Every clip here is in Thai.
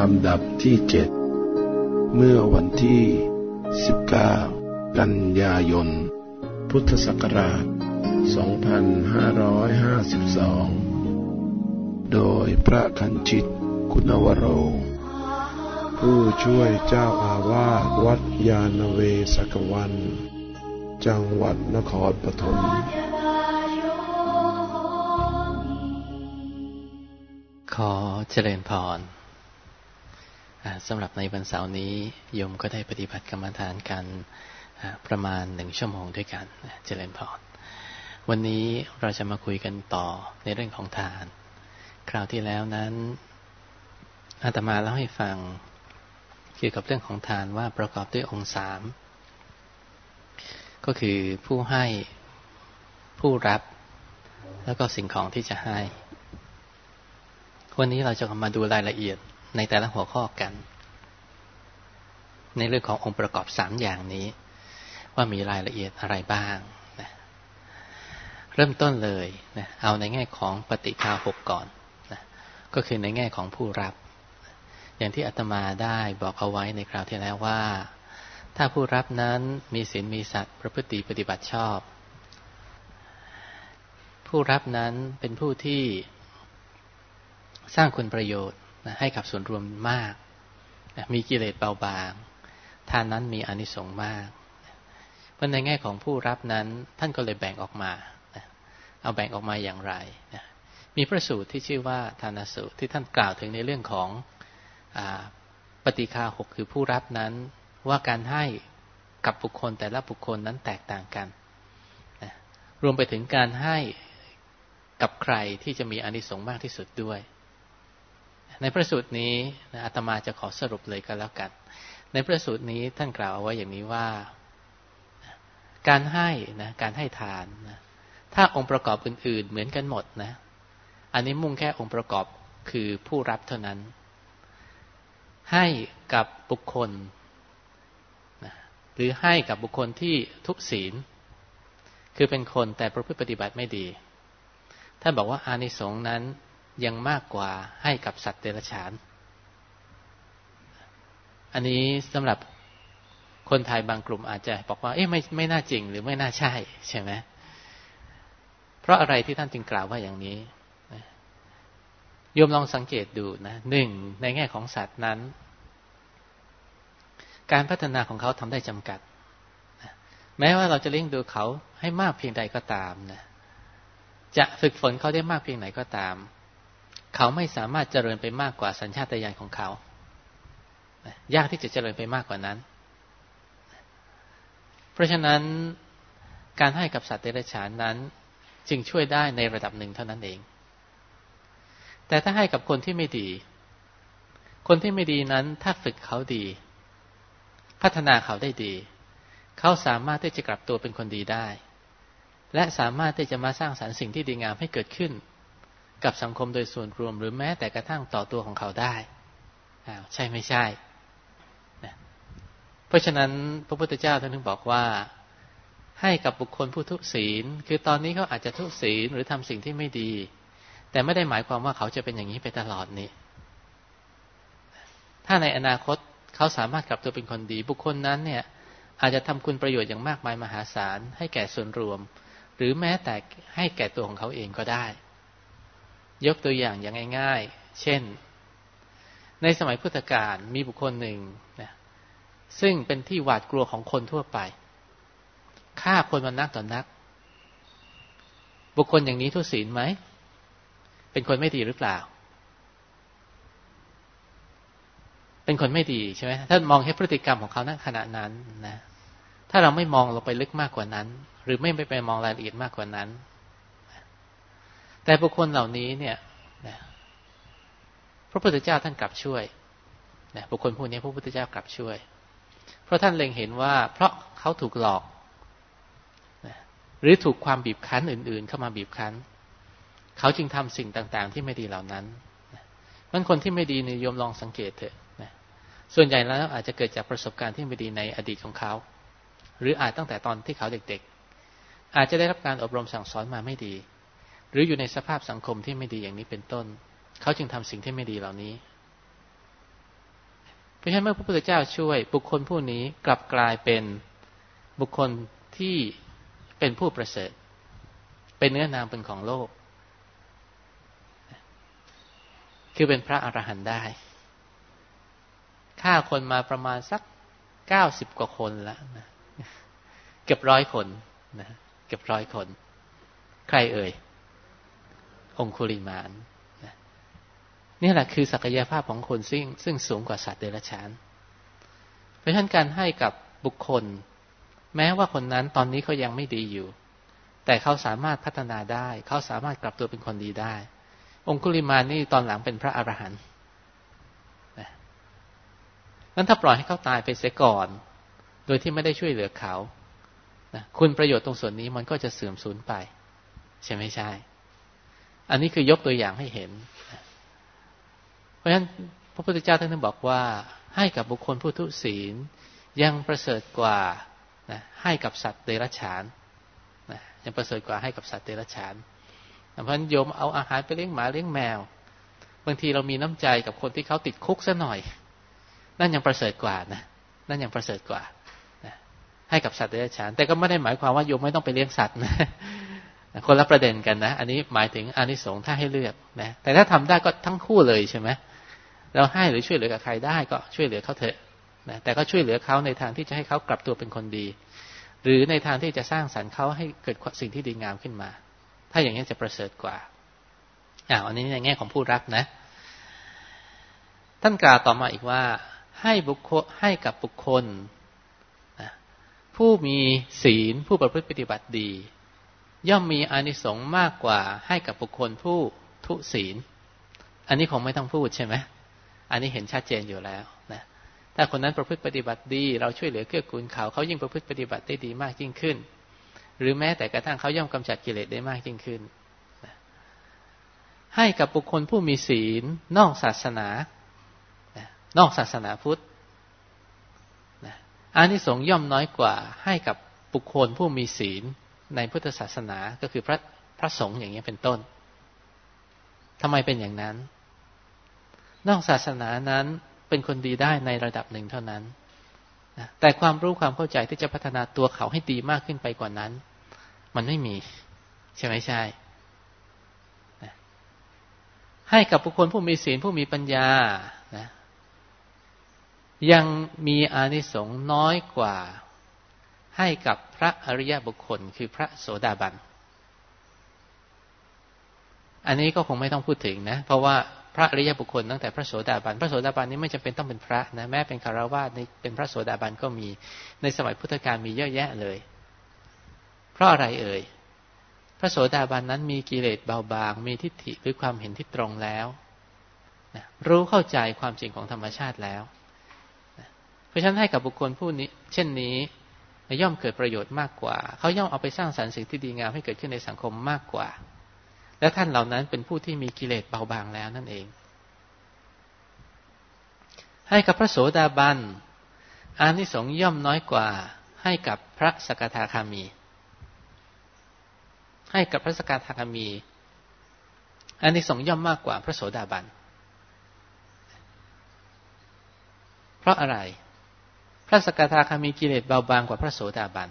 ลำดับที่เจ็ดเมื่อวันที่ 19 กันยายน พุทธศักราช 2552 โดยพระคันชิตคุณวโร ผู้ช่วยเจ้าอาวาสวัดยาณเวศกวัน จังหวัดนครปฐมขอเจริญพร สำหรับในวันเสาร์นี้โยมก็ได้ปฏิบัติกรรมฐานกันประมาณหนึ่งชั่วโมงด้วยกันเจริญพรวันนี้เราจะมาคุยกันต่อในเรื่องของทาน คราวที่แล้วนั้นอาตมาเล่าให้ฟังเกี่ยวกับเรื่องของทานว่าประกอบด้วยองค์สามก็คือผู้ให้ผู้รับ แล้วก็สิ่งของที่จะให้ วันนี้เราจะมาดูรายละเอียด ในแต่ละหัวข้อกัน ในเรื่องขององค์ประกอบสามอย่างนี้ ว่ามีรายละเอียดอะไรบ้างนะเริ่มต้นเลยนะเอาในแง่ของปฏิคาหกก่อนนะก็คือในแง่ของผู้รับ อย่างที่อาตมาได้บอกเอาไว้ในคราวที่แล้วว่า ถ้าผู้รับนั้นมีศีลมีสัตว์ประพฤติปฏิบัติชอบ ผู้รับนั้นเป็นผู้ที่สร้างคุณประโยชน์ นะให้กับส่วนรวมมากนะมีกิเลสเบาบางทานนั้นมีอนิสงส์มาก เพราะในแง่ของผู้รับนั้นท่านก็เลยแบ่งออกมานะเอาแบ่งออกมาอย่างไรนะมีพระสูตรที่ชื่อว่าทานสูตรที่ท่านกล่าวถึงในเรื่องของอปฏิฆาหกคือผู้รับนั้นว่าการให้กับบุคคลแต่ละบุคคลนั้นแตกต่างกันนะรวมไปถึงการให้กับใครที่จะมีอนิสงส์มากที่สุดด้วย ในพระสูตรนี้อาตมาจะขอสรุปเลยก็แล้วกัน ในพระสูตรนี้ท่านกล่าวเอาไว้อย่างนี้ว่า การให้นะการให้ทานนะถ้าองค์ประกอบอื่น ๆ เหมือนกันหมดนะ อันนี้มุ่งแค่องค์ประกอบคือผู้รับเท่านั้น ให้กับบุคคลนะหรือให้กับบุคคลที่ทุศีล คือเป็นคนแต่ประพฤติปฏิบัติไม่ดี ท่านบอกว่าอานิสงส์นั้น ยังมากกว่าให้กับสัตว์เดรัจฉาน อันนี้สำหรับคนไทยบางกลุ่มอาจจะบอกว่า เอ๊ะไม่ไม่น่าจริงหรือไม่น่าใช่ ใช่ไหมเพราะอะไรที่ท่านจึงกล่าวว่าอย่างนี้โยมลองสังเกตดูนะหนึ่งในแง่ของสัตว์นั้น การพัฒนาของเขาทำได้จำกัดแม้ว่าเราจะเลี้ยงดูเขาให้มากเพียงใดก็ตามนะจะฝึกฝนเขาได้มากเพียงไหนก็ตาม เขาไม่สามารถเจริญไปมากกว่าสัญชาตญาณของเขา ยากที่จะเจริญไปมากกว่านั้น เพราะฉะนั้นการให้กับสัตว์เดรัจฉานนั้น จึงช่วยได้ในระดับหนึ่งเท่านั้นเอง แต่ถ้าให้กับคนที่ไม่ดี คนที่ไม่ดีนั้นถ้าฝึกเขาดี พัฒนาเขาได้ดี เขาสามารถที่จะกลับตัวเป็นคนดีได้ และสามารถที่จะมาสร้างสารรค์สิ่งที่ดีงามให้เกิดขึ้น กับสังคมโดยส่วนรวม หรือแม้แต่กระทั่งต่อตัวของเขาได้อ้าวใช่ไม่ใช่นะเพราะฉะนั้นพระพุทธเจ้าท่านถึงบอกว่า ให้กับบุคคลผู้ทุศีล คือตอนนี้เขาอาจจะทุศีลหรือทำสิ่งที่ไม่ดี แต่ไม่ได้หมายความว่าเขาจะเป็นอย่างนี้ไปตลอดนี่ถ้าในอนาคตเขาสามารถกลับตัวเป็นคนดี บุคคลนั้นเนี่ย อาจจะทำคุณประโยชน์อย่างมากมายมหาศาลให้แก่ส่วนรวม หรือแม้แต่ให้แก่ตัวของเขาเองก็ได้ ยกตัวอย่างอย่างง่าย ๆ เช่น ในสมัยพุทธกาลมีบุคคลหนึ่งนะซึ่งเป็นที่หวาดกลัวของคนทั่วไปฆ่าคนมันนักต่อนนัก บุคคลอย่างนี้ทุศีลไหม เป็นคนไม่ดีหรือเปล่า เป็นคนไม่ดีใช่ไหมถ้ามองแค่พฤติกรรมของเขาณขณะนั้นนะ ถ้าเราไม่มองลงไปลึกมากกว่านั้น หรือไม่ไปมองรายละเอียดมากกว่านั้น แต่บุคคลเหล่านี้เนี่ยนะพระพุทธเจ้าท่านกลับช่วยนะบุคคลพวกนี้พระพุทธเจ้ากลับช่วย เพราะท่านเล็งเห็นว่า เพราะเขาถูกหลอกนะหรือถูกความบีบคั้นอื่น ๆ เข้ามาบีบคั้น เขาจึงทำสิ่งต่างๆ ที่ไม่ดีเหล่านั้นมันคนที่ไม่ดีนิยมลองสังเกตเถอะนะส่วนใหญ่แล้วอาจจะเกิดจากประสบการณ์ที่ไม่ดีในอดีตของเขา หรืออาจตั้งแต่ตอนที่เขาเด็กๆ อาจจะได้รับการอบรมสั่งสอนมาไม่ดี หรืออยู่ในสภาพสังคมที่ไม่ดีอย่างนี้เป็นต้น เขาจึงทำสิ่งที่ไม่ดีเหล่านี้ เพราะฉะนั้นเมื่อพระพุทธเจ้าช่วย บุคคลผู้นี้กลับกลายเป็นบุคคลที่เป็นผู้ประเสริฐ เป็นเนื้อนามเป็นของโลก คือเป็นพระอรหันต์ได้ฆ่าคนมาประมาณสักเก้าสิบกว่าคนแล้วนะเกือบร้อยคนนะเกือบร้อยคน ใครเอ่ย องคุลิมานนี่แหละคือศักยภาพของคนซึ่งซึ่งสูงกว่าสัตว์เดรัจฉาน เพราะฉะนั้นการให้กับบุคคล แม้ว่าคนนั้นตอนนี้เขายังไม่ดีอยู่ แต่เขาสามารถพัฒนาได้ เขาสามารถกลับตัวเป็นคนดีได้ องคุลิมานนี่ตอนหลังเป็นพระอรหันต์นั้นถ้าปล่อยให้เขาตายไปเสียก่อน โดยที่ไม่ได้ช่วยเหลือเขาคุณประโยชน์ตรงส่วนนี้มันก็จะเสื่อมสูญไป ใช่ไม่ใช่ อันนี้คือยกตัวอย่างให้เห็น เพราะฉะนั้นพระพุทธเจ้าท่านบอกว่า ให้กับบุคคลผู้ทุศีลยังประเสริฐกว่านะให้กับสัตว์เดรัจฉานนะยังประเสริฐกว่าให้กับสัตว์เดรัจฉานเพราะฉะนั้นโยมเอาอาหารไปเลี้ยงหมาเลี้ยงแมว บางทีเรามีน้ำใจกับคนที่เขาติดคุกซะหน่อย นั่นยังประเสริฐกว่านะนั่นยังประเสริฐกว่านะให้กับสัตว์เดรัจฉาน แต่ก็ไม่ได้หมายความว่าโยมไม่ต้องไปเลี้ยงสัตว์นะ คนละประเด็นกันนะ อันนี้หมายถึงอานิสงส์ถ้าให้เลือกนะ แต่ถ้าทำได้ก็ทั้งคู่เลยใช่ไหมเราให้หรือช่วยเหลือกับใครได้ก็ช่วยเหลือเขาเถอะนะแต่ก็ช่วยเหลือเขาในทางที่จะให้เขากลับตัวเป็นคนดี หรือในทางที่จะสร้างสรรค์เขาให้เกิดสิ่งที่ดีงามขึ้นมา ถ้าอย่างนี้จะประเสริฐกว่าอ่าอันนี้ในแง่ของผู้รักนะ ท่านกล่าวต่อมาอีกว่า ให้บุคคลให้กับบุคคลผู้มีศีลผู้ประพฤติปฏิบัติดี ย่อมมีอานิสงส์มากกว่าให้กับบุคคลผู้ทุศีล อันนี้คงไม่ต้องพูดใช่ไหมอันนี้เห็นชัดเจนอยู่แล้วนะถ้าคนนั้นประพฤติปฏิบัติดี เราช่วยเหลือเกื้อกูลเขาเขายิ่งประพฤติปฏิบัติได้ดีมากยิ่งขึ้น หรือแม้แต่กระทั่งเขาย่อมกำจัดกิเลสได้มากยิ่งขึ้นนะให้กับบุคคลผู้มีศีลนอกศาสนานะนอกศาสนาพุทธนะอานิสงส์ย่อมน้อยกว่าให้กับบุคคลผู้มีศีล ในพุทธศาสนาก็คือพระพระสงฆ์อย่างนี้เป็นต้นทำไมเป็นอย่างนั้น นอกศาสนานั้นเป็นคนดีได้ในระดับหนึ่งเท่านั้น แต่ความรู้ความเข้าใจที่จะพัฒนาตัวเขาให้ดีมากขึ้นไปกว่านั้น มันไม่มี ใช่ไหมใช่ ให้กับบุคคลผู้มีศีลผู้มีปัญญานะยังมีอานิสงส์น้อยกว่า ให้กับพระอริยบุคคลคือพระโสดาบัน อันนี้ก็คงไม่ต้องพูดถึงนะ เพราะว่าพระอริยบุคคลตั้งแต่พระโสดาบัน พระโสดาบันนี้ไม่จำเป็นต้องเป็นพระนะแม้เป็นคารวาสเป็นพระโสดาบันก็มีในสมัยพุทธกาลมีเยอะแยะเลย เพราะอะไรเอ่ยพระโสดาบันนั้นมีกิเลสเบาบาง มีทิฏฐิหรือความเห็นที่ตรงแล้วนะรู้เข้าใจความจริงของธรรมชาติแล้วนะเพราะฉะนั้นให้กับบุคคลผู้นี้ เช่นนี้ ย่อมเกิดประโยชน์มากกว่า เขาย่อมเอาไปสร้างสรรค์สิ่งที่ดีงามให้เกิดขึ้นในสังคมมากกว่า และท่านเหล่านั้นเป็นผู้ที่มีกิเลสเบาบางแล้วนั่นเอง ให้กับพระโสดาบันอานิสงส์ย่อมน้อยกว่า ให้กับพระสกทาคามี ให้กับพระสกทาคามีอานิสงส์ย่อมมากกว่าพระโสดาบัน เพราะอะไร พระสกทาคามีกิเลสเบาบางกว่าพระโสดาบัน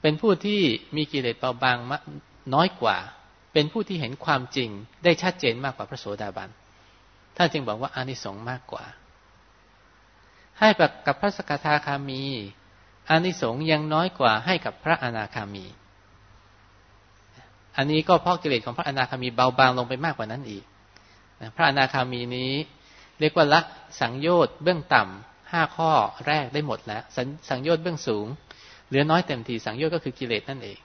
เป็นผู้ที่มีกิเลสเบาบางน้อยกว่า เป็นผู้ที่เห็นความจริงได้ชัดเจนมากกว่าพระโสดาบันท่านจึงบอกว่าอานิสงส์มากกว่า ให้กับพระสกทาคามีอานิสงส์ยังน้อยกว่าให้กับพระอนาคามี อันนี้ก็เพราะกิเลสของพระอนาคามีเบาบางลงไปมากกว่านั้นอีก พระอนาคามีนี้ เรียกว่าละสังโยชน์เบื้องต่ำ ห้าข้อแรกได้หมดแล้วสังโยชน์เบื้องสูง เหลือน้อยเต็มทีสังโยชน์ก็คือกิเลสนั่นเอง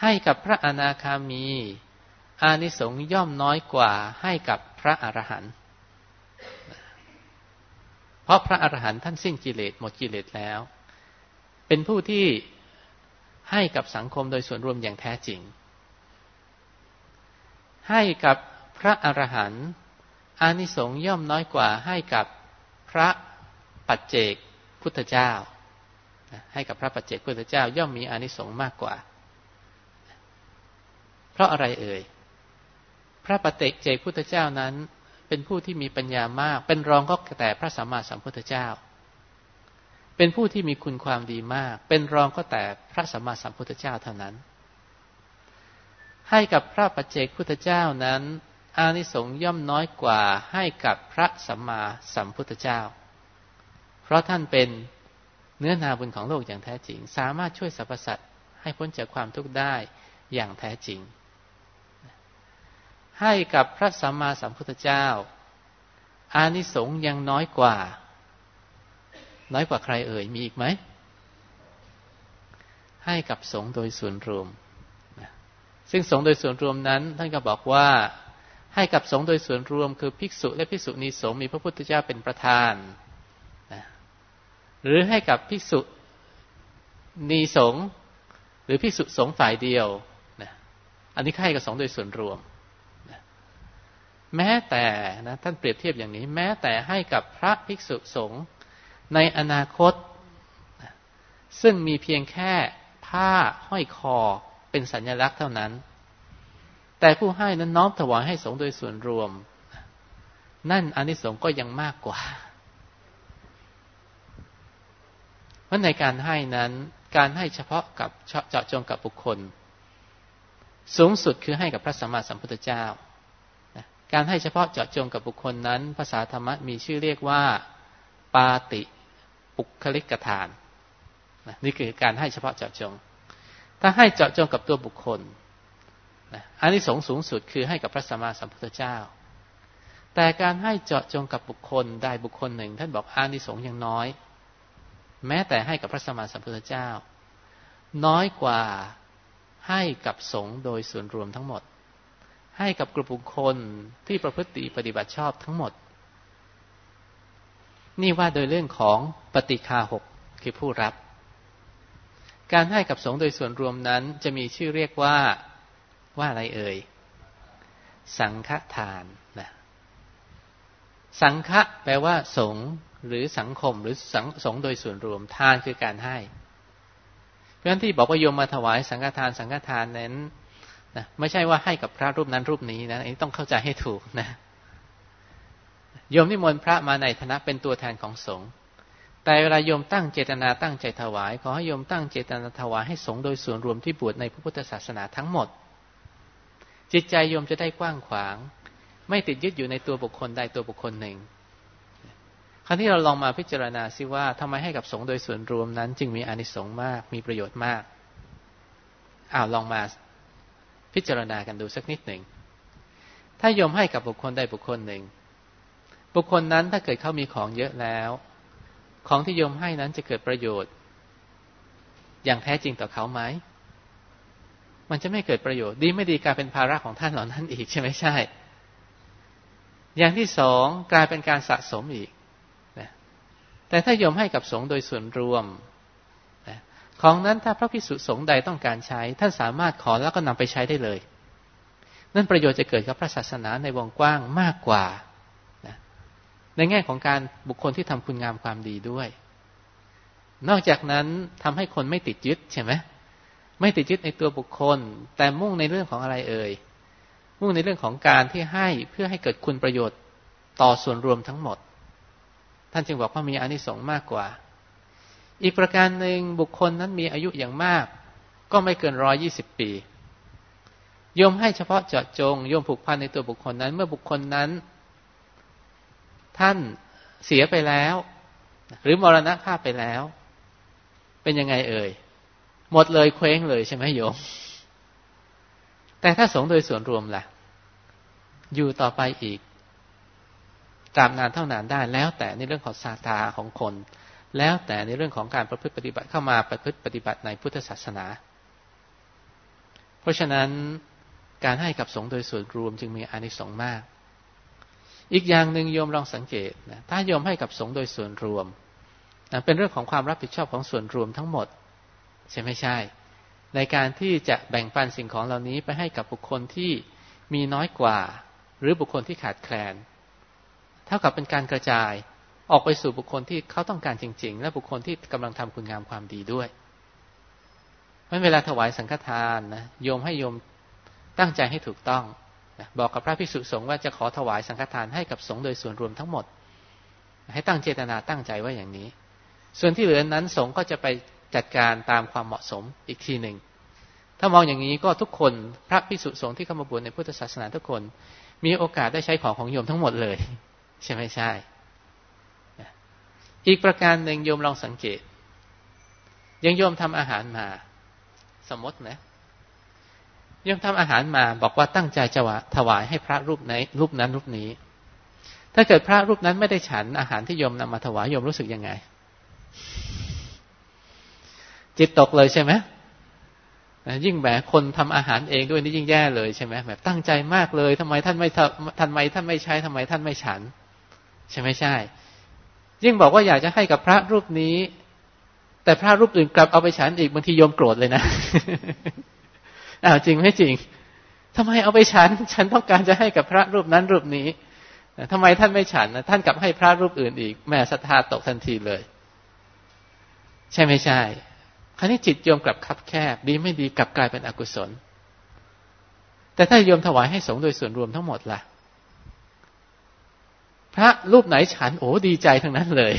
ให้กับพระอนาคามี อานิสงส์ย่อมน้อยกว่าให้กับพระอรหันต์เพราะพระอรหันต์ท่านสิ้นกิเลสหมดกิเลสแล้ว เป็นผู้ที่ให้กับสังคมโดยส่วนรวมอย่างแท้จริง ให้กับพระอรหันต์อานิสงส์ย่อมน้อยกว่าให้กับ พระปัจเจกพุทธเจ้า ให้กับพระปัจเจกพุทธเจ้าย่อมมีอานิสงส์มากกว่า เพราะอะไรเอ่ย พระปฏิเจกพุทธเจ้านั้น เป็นผู้ที่มีปัญญามาก เป็นรองก็แต่พระสัมมาสัมพุทธเจ้า เป็นผู้ที่มีคุณความดีมาก เป็นรองก็แต่พระสัมมาสัมพุทธเจ้าเท่านั้น ให้กับพระปัจเจกพุทธเจ้านั้น อานิสงส์ย่อมน้อยกว่าให้กับพระสัมมาสัมพุทธเจ้า เพราะท่านเป็นเนื้อนาบุญของโลกอย่างแท้จริง สามารถช่วยสรรพสัตว์ให้พ้นจากความทุกข์ได้อย่างแท้จริง ให้กับพระสัมมาสัมพุทธเจ้า อานิสงส์ยังน้อยกว่า น้อยกว่าใครเอ่ยมีอีกไหม ให้กับสงฆ์โดยส่วนรวม ซึ่งสงฆ์โดยส่วนรวมนั้น ท่านก็บอกว่า ให้กับสงฆ์โดยส่วนรวมคือภิกษุและภิกษุณีสงฆ์มีพระพุทธเจ้าเป็นประธานหรือให้กับภิกษุนีสงฆ์หรือภิกษุสงฆ์ฝ่ายเดียวนะอันนี้ให้กับสงฆ์โดยส่วนรวมนะแม้แต่นะท่านเปรียบเทียบอย่างนี้ แม้แต่ให้กับพระภิกษุสงฆ์ในอนาคตนะซึ่งมีเพียงแค่ผ้าห้อยคอเป็นสัญลักษณ์เท่านั้น แต่ผู้ให้นั้นน้อมถวายให้สงโดยส่วนรวม นั่นอนนิสงส์ก็ยังมากกว่าเพราะในการให้นั้น การให้เฉพาะกับเจาะจงกับบุคคล สูงสุดคือให้กับพระสัมมาสัมพุทธเจ้า การให้เฉพาะเจาะจงกับบุคคลนั้น ภาษาธรรมะมีชื่อเรียกว่า ปาติปุคลิกทาน นี่คือการให้เฉพาะเจาะจง ถ้าให้เจาะจงกับตัวบุคคล อันนี้สงสูงสุดคือให้กับพระสัมมาสัมพุทธเจ้า แต่การให้เจาะจงกับบุคคลใดบุคคลหนึ่ง ท่านบอกอานิสงส์ยังน้อย แม้แต่ให้กับพระสมมาสัมพุทธเจ้า น้อยกว่าให้กับสงฆ์โดยส่วนรวมทั้งหมด ให้กับกลุ่มบุคคลที่ประพฤติปฏิบัติชอบทั้งหมด นี่ว่าโดยเรื่องของปฏิคาหกคือผู้รับ การให้กับสงฆ์โดยส่วนรวมนั้นจะมีชื่อเรียกว่า ว่าอะไรเอ่ย สังฆทานนะสังฆะแปลว่า สงหรือสังคมหรือสังสงโดยส่วนรวมทานคือการให้ เพราะฉะนั้นที่บอกว่าโยมมาถวายสังฆทานสังฆทานนั้นนะไม่ใช่ว่าให้กับพระรูปนั้นรูปนี้นะอันนี้ต้องเข้าใจให้ถูกนะโยมนิมนต์พระมาในฐานะเป็นตัวแทนของสงฆ์แต่เวลาโยมตั้งเจตนาตั้งใจถวาย ขอให้โยมตั้งเจตนาถวายให้สงฆ์โดยส่วนรวมที่บวชในพระพุทธศาสนาทั้งหมด จิตใจโยมจะได้กว้างขวาง ไม่ติดยึดอยู่ในตัวบุคคลใดตัวบุคคลหนึ่ง ครั้นี้เราลองมาพิจารณาซิว่าทำไมให้กับสงฆ์โดยส่วนรวมนั้น จึงมีอานิสงส์มากมีประโยชน์มากอ้าวลองมาพิจารณากันดูสักนิดหนึ่ง ถ้าโยมให้กับบุคคลใดบุคคลหนึ่ง บุคคลนั้นถ้าเกิดเขามีของเยอะแล้ว ของที่โยมให้นั้นจะเกิดประโยชน์ อย่างแท้จริงต่อเขาไหม มันจะไม่เกิดประโยชน์ ดีไม่ดีกลายเป็นภาระของท่านเหล่านั้นอีกใช่ไหมใช่ อย่างที่สองกลายเป็นการสะสมอีกแต่ถ้ายมให้กับสงฆ์โดยส่วนรวมของนั้นถ้าพระพิสุสงฆ์ใดต้องการใช้ ท่านสามารถขอแล้วก็นำไปใช้ได้เลย นั่นประโยชน์จะเกิดกับพระศาสนาในวงกว้างมากกว่าในแง่ของการบุคคลที่ทำคุณงามความดีด้วย นอกจากนั้นทำให้คนไม่ติดยึดใช่ไหม ไม่ติดยึดในตัวบุคคล แต่มุ่งในเรื่องของอะไรเอ่ย มุ่งในเรื่องของการที่ให้เพื่อให้เกิดคุณประโยชน์ต่อส่วนรวมทั้งหมด ท่านจึงบอกว่ามีอานิสงส์มากกว่า อีกประการหนึ่งบุคคลนั้นมีอายุอย่างมาก ก็ไม่เกินร้อยี่สิบปีโยมให้เฉพาะเจาะจงโยมผูกพันในตัวบุคคลนั้น เมื่อบุคคลนั้น ท่านเสียไปแล้ว หรือมรณะภาพไปแล้ว เป็นยังไงเอ่ย หมดเลยเคว้งเลยใช่ไหมโยม แต่ถ้าสงโดยส่วนรวมล่ะ อยู่ต่อไปอีกตามนานเท่านานได้ แล้วแต่ในเรื่องของศาสนาของคน แล้วแต่ในเรื่องของการประพฤติปฏิบัติเข้ามาประพฤติปฏิบัติในพุทธศาสนา เพราะฉะนั้นการให้กับสงโดยส่วนรวมจึงมีอานิสงส์มาก อีกอย่างหนึ่งโยมลองสังเกตนะถ้าโยมให้กับสงโดยส่วนรวมนะเป็นเรื่องของความรับผิดชอบของส่วนรวมทั้งหมด ใช่ไม่ใช่ ในการที่จะแบ่งปันสิ่งของเหล่านี้ไปให้กับบุคคลที่มีน้อยกว่า หรือบุคคลที่ขาดแคลน เท่ากับเป็นการกระจายออกไปสู่บุคคลที่เขาต้องการจริง ๆ และบุคคลที่กำลังทำคุณงามความดีด้วยเมื่อเวลาถวายสังฆทานนะโยมให้โยมตั้งใจให้ถูกต้องบอกกับพระภิกษุสงฆ์ว่าจะขอถวายสังฆทานให้กับสงฆ์โดยส่วนรวมทั้งหมด ให้ตั้งเจตนาตั้งใจว่าอย่างนี้ ส่วนที่เหลือนั้นสงฆ์ก็จะไป จัดการตามความเหมาะสมอีกทีหนึ่ง ถ้ามองอย่างนี้ก็ทุกคนพระภิกษุสงฆ์ที่เข้ามาบวชในพุทธศาสนาทุกคน มีโอกาสได้ใช้ของของโยมทั้งหมดเลย ใช่ไหมใช่ อีกประการหนึ่งโยมลองสังเกต ยังโยมทำอาหารมา สมมตินะโยมทำอาหารมาบอกว่าตั้งใจจะถวายให้พระรูปไหนรูปนั้นรูปนี้ ถ้าเกิดพระรูปนั้นไม่ได้ฉันอาหารที่โยมนำมาถวายโยมรู้สึกยังไง จิตตกเลยใช่ไหมยิ่งแบบคนทำอาหารเองด้วยนี่ยิ่งแย่เลยใช่ไหมแบบตั้งใจมากเลยทำไมท่านไม่ทำไมท่านไม่ใช้ทำไมท่านไม่ฉัน ใช่ไหมใช่ ยิ่งบอกว่าอยากจะให้กับพระรูปนี้ แต่พระรูปอื่นกลับเอาไปฉันอีกบางทีโยมโกรธเลยนะอ้าวจริงไม่จริงทำไมเอาไปฉัน ฉันต้องการจะให้กับพระรูปนั้นรูปนี้ทำไมท่านไม่ฉันท่านกลับให้พระรูปอื่นอีกแม่ศรัทธาตกทันทีเลย ใช่ไม่ใช่ คราวนี้จิตโยมกลับคับแคบ ดีไม่ดีกลับกลายเป็นอกุศล แต่ถ้าโยมถวายให้สงฆ์โดยส่วนรวมทั้งหมดล่ะ พระรูปไหนฉันโอ้ดีใจทั้งนั้นเลย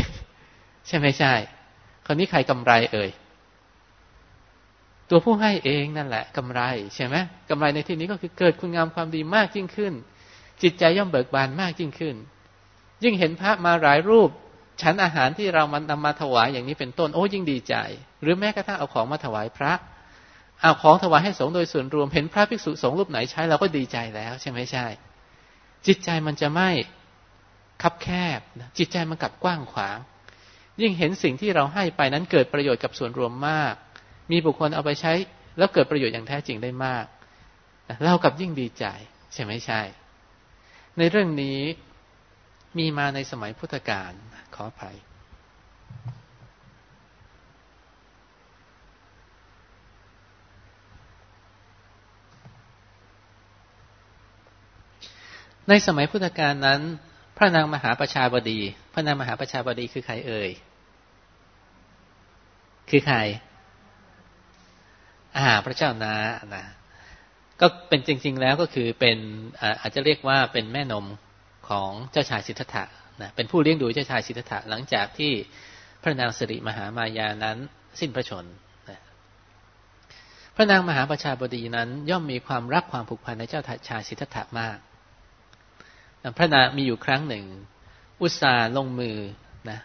ใช่ไม่ใช่ คราวนี้ใครกำไรเอ่ยตัวผู้ให้เองนั่นแหละกำไรใช่ไหมกำไรในที่นี้ก็คือเกิดคุณงามความดีมากยิ่งขึ้น จิตใจย่อมเบิกบานมากยิ่งขึ้น ยิ่งเห็นพระมาหลายรูป ฉันอาหารที่เรามันนำมาถวายอย่างนี้เป็นต้น โอ้ยิ่งดีใจ หรือแม้กระทั่งเอาของมาถวายพระเอาของถวายให้สงฆ์โดยส่วนรวมเห็นพระภิกษุสงฆ์รูปไหนใช้เราก็ดีใจแล้วใช่ไหมใช่ จิตใจมันจะไม่คับแคบจิตใจมันกลับกว้างขวาง ยิ่งเห็นสิ่งที่เราให้ไปนั้นเกิดประโยชน์กับส่วนรวมมาก มีบุคคลเอาไปใช้ แล้วเกิดประโยชน์อย่างแท้จริงได้มากเรากับยิ่งดีใจ ใช่ไหมใช่ ในเรื่องนี้ มีมาในสมัยพุทธกาลขออภัย ในสมัยพุทธกาลนั้น พระนางมหาประชาบดี พระนางมหาประชาบดีคือใครเอ่ย คือใครอ่าพระเจ้านานะก็เป็นจริง ๆ แล้วก็คือเป็นอาจจะเรียกว่าเป็นแม่นม ของเจ้าชายสิทธัตถะนะเป็นผู้เลี้ยงดูเจ้าชายสิทธัตถะหลังจากที่พระนางสิริมหามายานั้นสิ้นพระชนนะพระนางมหาประชาบดีนั้น ย่อมมีความรักความผูกพันในเจ้าชายสิทธัตถะมากพระนางมีอยู่ครั้งหนึ่ง อุตสาลงมือนะ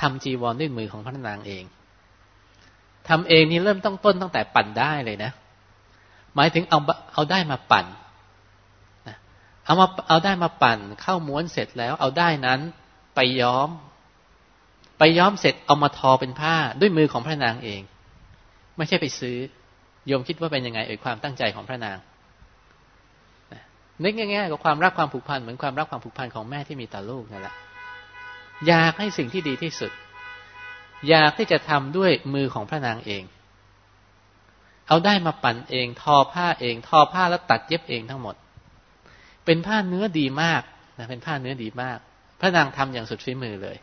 ทำจีวรด้วยมือของพระนางเองทำเองนี่เริ่มต้องต้นตั้งแต่ปั่นได้เลยนะ หมายถึงเอาเอาได้มาปั่น เอามาเอาได้มาปั่นเข้าม้วนเสร็จแล้ว เอาได้นั้นไปย้อม ไปย้อมเสร็จเอามาทอเป็นผ้าด้วยมือของพระนางเอง ไม่ใช่ไปซื้อโยมคิดว่าเป็นยังไงเอ่ยความตั้งใจของพระนางนึกง่ายๆกับความรักความผูกพันเหมือนความรักความผูกพันของแม่ที่มีต่อลูกนั่นแหละอยากให้สิ่งที่ดีที่สุด อยากที่จะทำด้วยมือของพระนางเอง เอาได้มาปั่นเอง ทอผ้าเอง ทอผ้าแล้วตัดเย็บเองทั้งหมด เป็นผ้าเนื้อดีมากนะเป็นผ้าเนื้อดีมาก พระนางทำอย่างสุดฝีมือเลย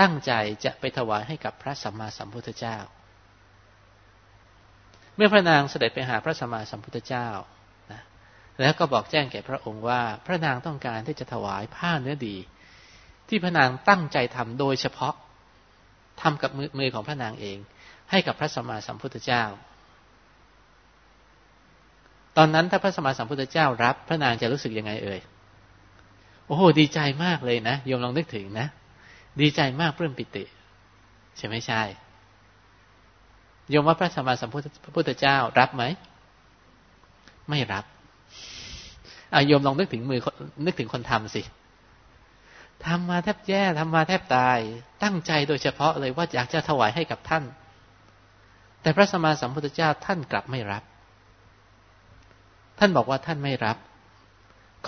ตั้งใจจะไปถวายให้กับพระสัมมาสัมพุทธเจ้า เมื่อพระนางเสด็จไปหาพระสัมมาสัมพุทธเจ้านะแล้วก็บอกแจ้งแก่พระองค์ว่า พระนางต้องการที่จะถวายผ้าเนื้อดี ที่พระนางตั้งใจทำโดยเฉพาะทำกับมือของพระนางเอง ให้กับพระสัมมาสัมพุทธเจ้า ตอนนั้นถ้าพระสมมาสัมพุทธเจ้ารับ พระนางจะรู้สึกยังไงเอ่ย โอ้โหดีใจมากเลยนะโยมลองนึกถึงนะ ดีใจมากเพื่อปิติ ใช่ไหมใช่โยมว่าพระสมมาสัมพุทธเจ้ารับไหม ไม่รับอาโยมลองนึกถึงมือนึกถึงคนทำสิทำมาแทบแย่ทำมาแทบตาย ตั้งใจโดยเฉพาะเลยว่าอยากจะถวายให้กับท่าน แต่พระสมมาสัมพุทธเจ้าท่านกลับไม่รับ ท่านบอกว่าท่านไม่รับ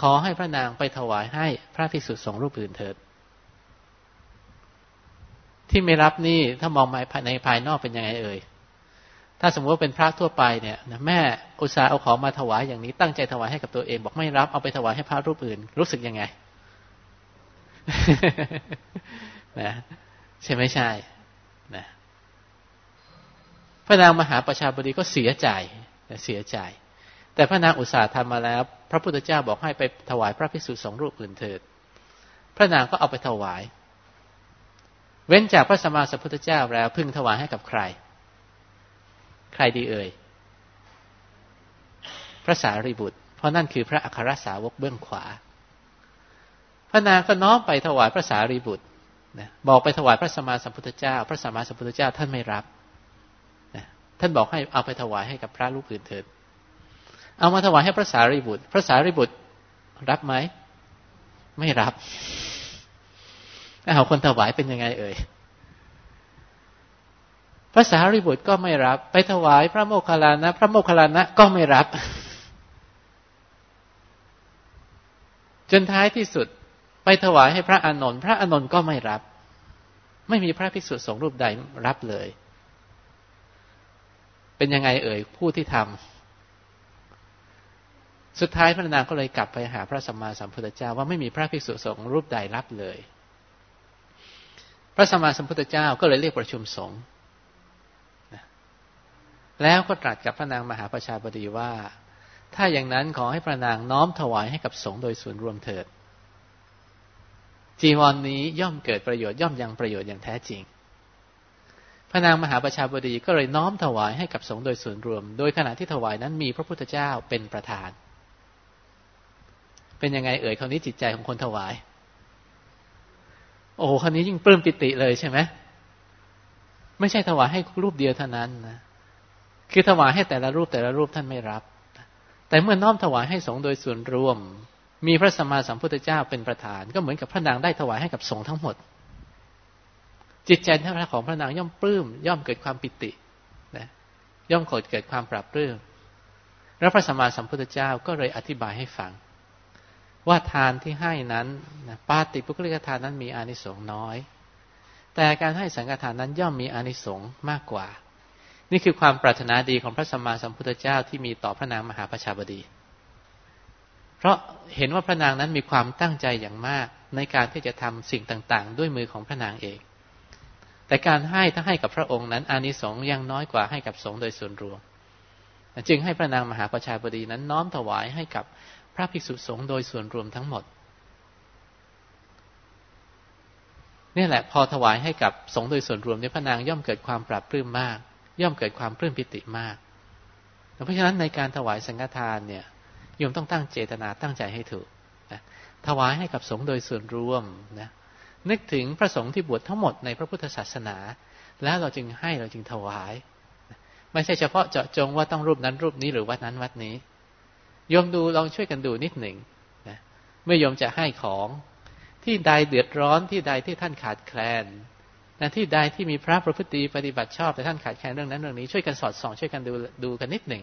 ขอให้พระนางไปถวายให้พระภิกษุสงฆ์รูปอื่นเถิด ที่ไม่รับนี่ถ้ามองในภายนอกเป็นยังไงเอ่ยถ้าสมมติว่าเป็นพระทั่วไปเนี่ยแม่อุตส่าห์เอาของมาถวายอย่างนี้ ตั้งใจถวายให้กับตัวเอง บอกไม่รับเอาไปถวายให้พระรูปอื่น รู้สึกยังไงนะใช่ไม่ใช่นะพระนางมหาประชาบดีก็เสียใจเสียใจ แต่พระนางอุตสาห์ทำมาแล้ว พระพุทธเจ้าบอกให้ไปถวายพระภิกษุสองรูปอื่นเถิด พระนางก็เอาไปถวาย เว้นจากพระสมมาสัมพุทธเจ้าแล้วพึงถวายให้กับใคร ใครดีเอ่ย พระสารีบุตร เพราะนั่นคือพระอัครสาวกเบื้องขวา พระนางก็น้อมไปถวายพระสารีบุตรบอกไปถวายพระสมมาสัมพุทธเจ้า พระสมมาสัมพุทธเจ้าท่านไม่รับ ท่านบอกให้เอาไปถวายให้กับพระลูกอื่นเถิด เอามาถวายให้พระสารีบุตร พระสารีบุตรรับไหม ไม่รับเอาคนถวายเป็นยังไงเอ่ยพระสารีบุตรก็ไม่รับ ไปถวายพระโมคคัลลานะ พระโมคคัลลานะก็ไม่รับ จนท้ายที่สุด ไปถวายให้พระอานนท์พระอานนท์ก็ไม่รับ ไม่มีพระภิกษุสงฆ์รูปใดรับเลย เป็นยังไงเอ่ยผู้ที่ทำ สุดท้ายพระนางก็เลยกลับไปหาพระสัมมาสัมพุทธเจ้าว่าไม่มีพระภิกษุสงฆ์รูปใดรับเลย พระสัมมาสัมพุทธเจ้าก็เลยเรียกประชุมสงฆ์แล้วก็ตรัสกับพระนางมหาประชาบดีว่า ถ้าอย่างนั้นขอให้พระนางน้อมถวายให้กับสงฆ์โดยส่วนรวมเถิด จีวรนนี้ย่อมเกิดประโยชน์ย่อมยังประโยชน์อย่างแท้จริง พระนางมหาประชาบดีก็เลยน้อมถวายให้กับสงฆ์โดยส่วนรวม โดยขณะที่ถวายนั้นมีพระพุทธเจ้าเป็นประธาน เป็นยังไงเอ่ยคราวนี้จิตใจของคนถวาย โอ้คราวนี้ยิ่งปลื้มปิติเลยใช่ไหมไม่ใช่ถวายให้รูปเดียวเท่านั้นนะคือถวายให้แต่ละรูปแต่ละรูปท่านไม่รับ แต่เมื่อน้อมถวายให้สงฆ์โดยส่วนรวม มีพระสัมมาสัมพุทธเจ้าเป็นประธาน ก็เหมือนกับพระนางได้ถวายให้กับสงฆ์ทั้งหมด จิตใจท่านของพระนางย่อมปลื้มย่อมเกิดความปิตินะย่อมเกิดเกิดความปรับปลื้มแล้วพระสัมมาสัมพุทธเจ้าก็เลยอธิบายให้ฟัง ว่าทานที่ให้นั้นนะปาติปุคลิกทานนั้นมีอานิสงส์น้อย แต่การให้สังฆทานนั้นย่อมมีอานิสงส์มากกว่า นี่คือความปรารถนาดีของพระสัมมาสัมพุทธเจ้าที่มีต่อพระนางมหาประชาบดี เพราะเห็นว่าพระนางนั้นมีความตั้งใจอย่างมากในการที่จะทำสิ่งต่างๆ ด้วยมือของพระนางเอง แต่การให้ถ้าให้กับพระองค์นั้น อานิสงส์ยังน้อยกว่าให้กับสงฆ์โดยส่วนรวม จึงให้พระนางมหาประชาบดีนั้นน้อมถวายให้กับ ระภิกษุสงฆ์โดยส่วนรวมทั้งหมดนี่แหละพอถวายให้กับสงฆ์โดยส่วนรวมเนี่ยพระนางย่อมเกิดความปรับปลื้มมาก ย่อมเกิดความปลื้มปิติมาก เพราะฉะนั้นในการถวายสังฆทานเนี่ยโยมต้องตั้งเจตนาตั้งใจให้ถูกนะถวายให้กับสงฆ์โดยส่วนรวมนะนึกถึงพระสงฆ์ที่บวชทั้งหมดในพระพุทธศาสนา แล้วเราจึงให้เราจึงถวาย ไม่ใช่เฉพาะเจาะจงว่าต้องรูปนั้นรูปนี้หรือวัดนั้นวัดนี้ โยมดูลองช่วยกันดูนิดหนึ่งนะเมื่อโยมจะให้ของที่ใดเดือดร้อนที่ใดที่ท่านขาดแคลนนะที่ใดที่มีพระประพฤติปฏิบัติชอบแต่ท่านขาดแคลนเรื่องนั้นเรื่องนี้ช่วยกันสอดส่องช่วยกันดูดูกันนิดหนึ่ง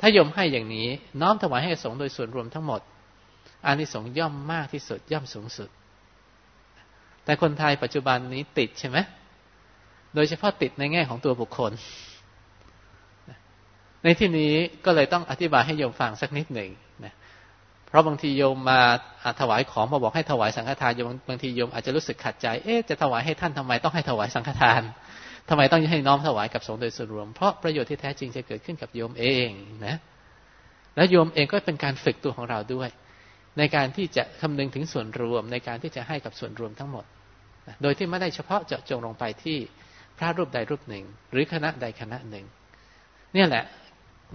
ถ้ายมให้อย่างนี้ น้อมถวายให้สงฆ์โดยส่วนรวมทั้งหมดอานิสงส์ย่อมมากที่สุดย่อมสูงสุด แต่คนไทยปัจจุบันนี้ติดใช่ไหมโดยเฉพาะติดในแง่ของตัวบุคคล ในที่นี้ก็เลยต้องอธิบายให้โยมฟังสักนิดหนึ่งนะเพราะบางทีโยมมาถวายของมาบอกให้ถวายสังฆทานโยมบางทีโยมอาจจะรู้สึกขัดใจ เอ๊ะจะถวายให้ท่านทำไมต้องให้ถวายสังฆทานทำไมต้องให้น้อมถวายกับสงฆ์โดยส่วนรวม เพราะประโยชน์ที่แท้จริงจะเกิดขึ้นกับโยมเองนะและโยมเองก็เป็นการฝึกตัวของเราด้วย ในการที่จะคำนึงถึงส่วนรวม ในการที่จะให้กับส่วนรวมทั้งหมด โดยที่ไม่ได้เฉพาะเจาะจงลงไปที่พระรูปใดรูปหนึ่ง หรือคณะใดคณะหนึ่ง เนี่ยแหละ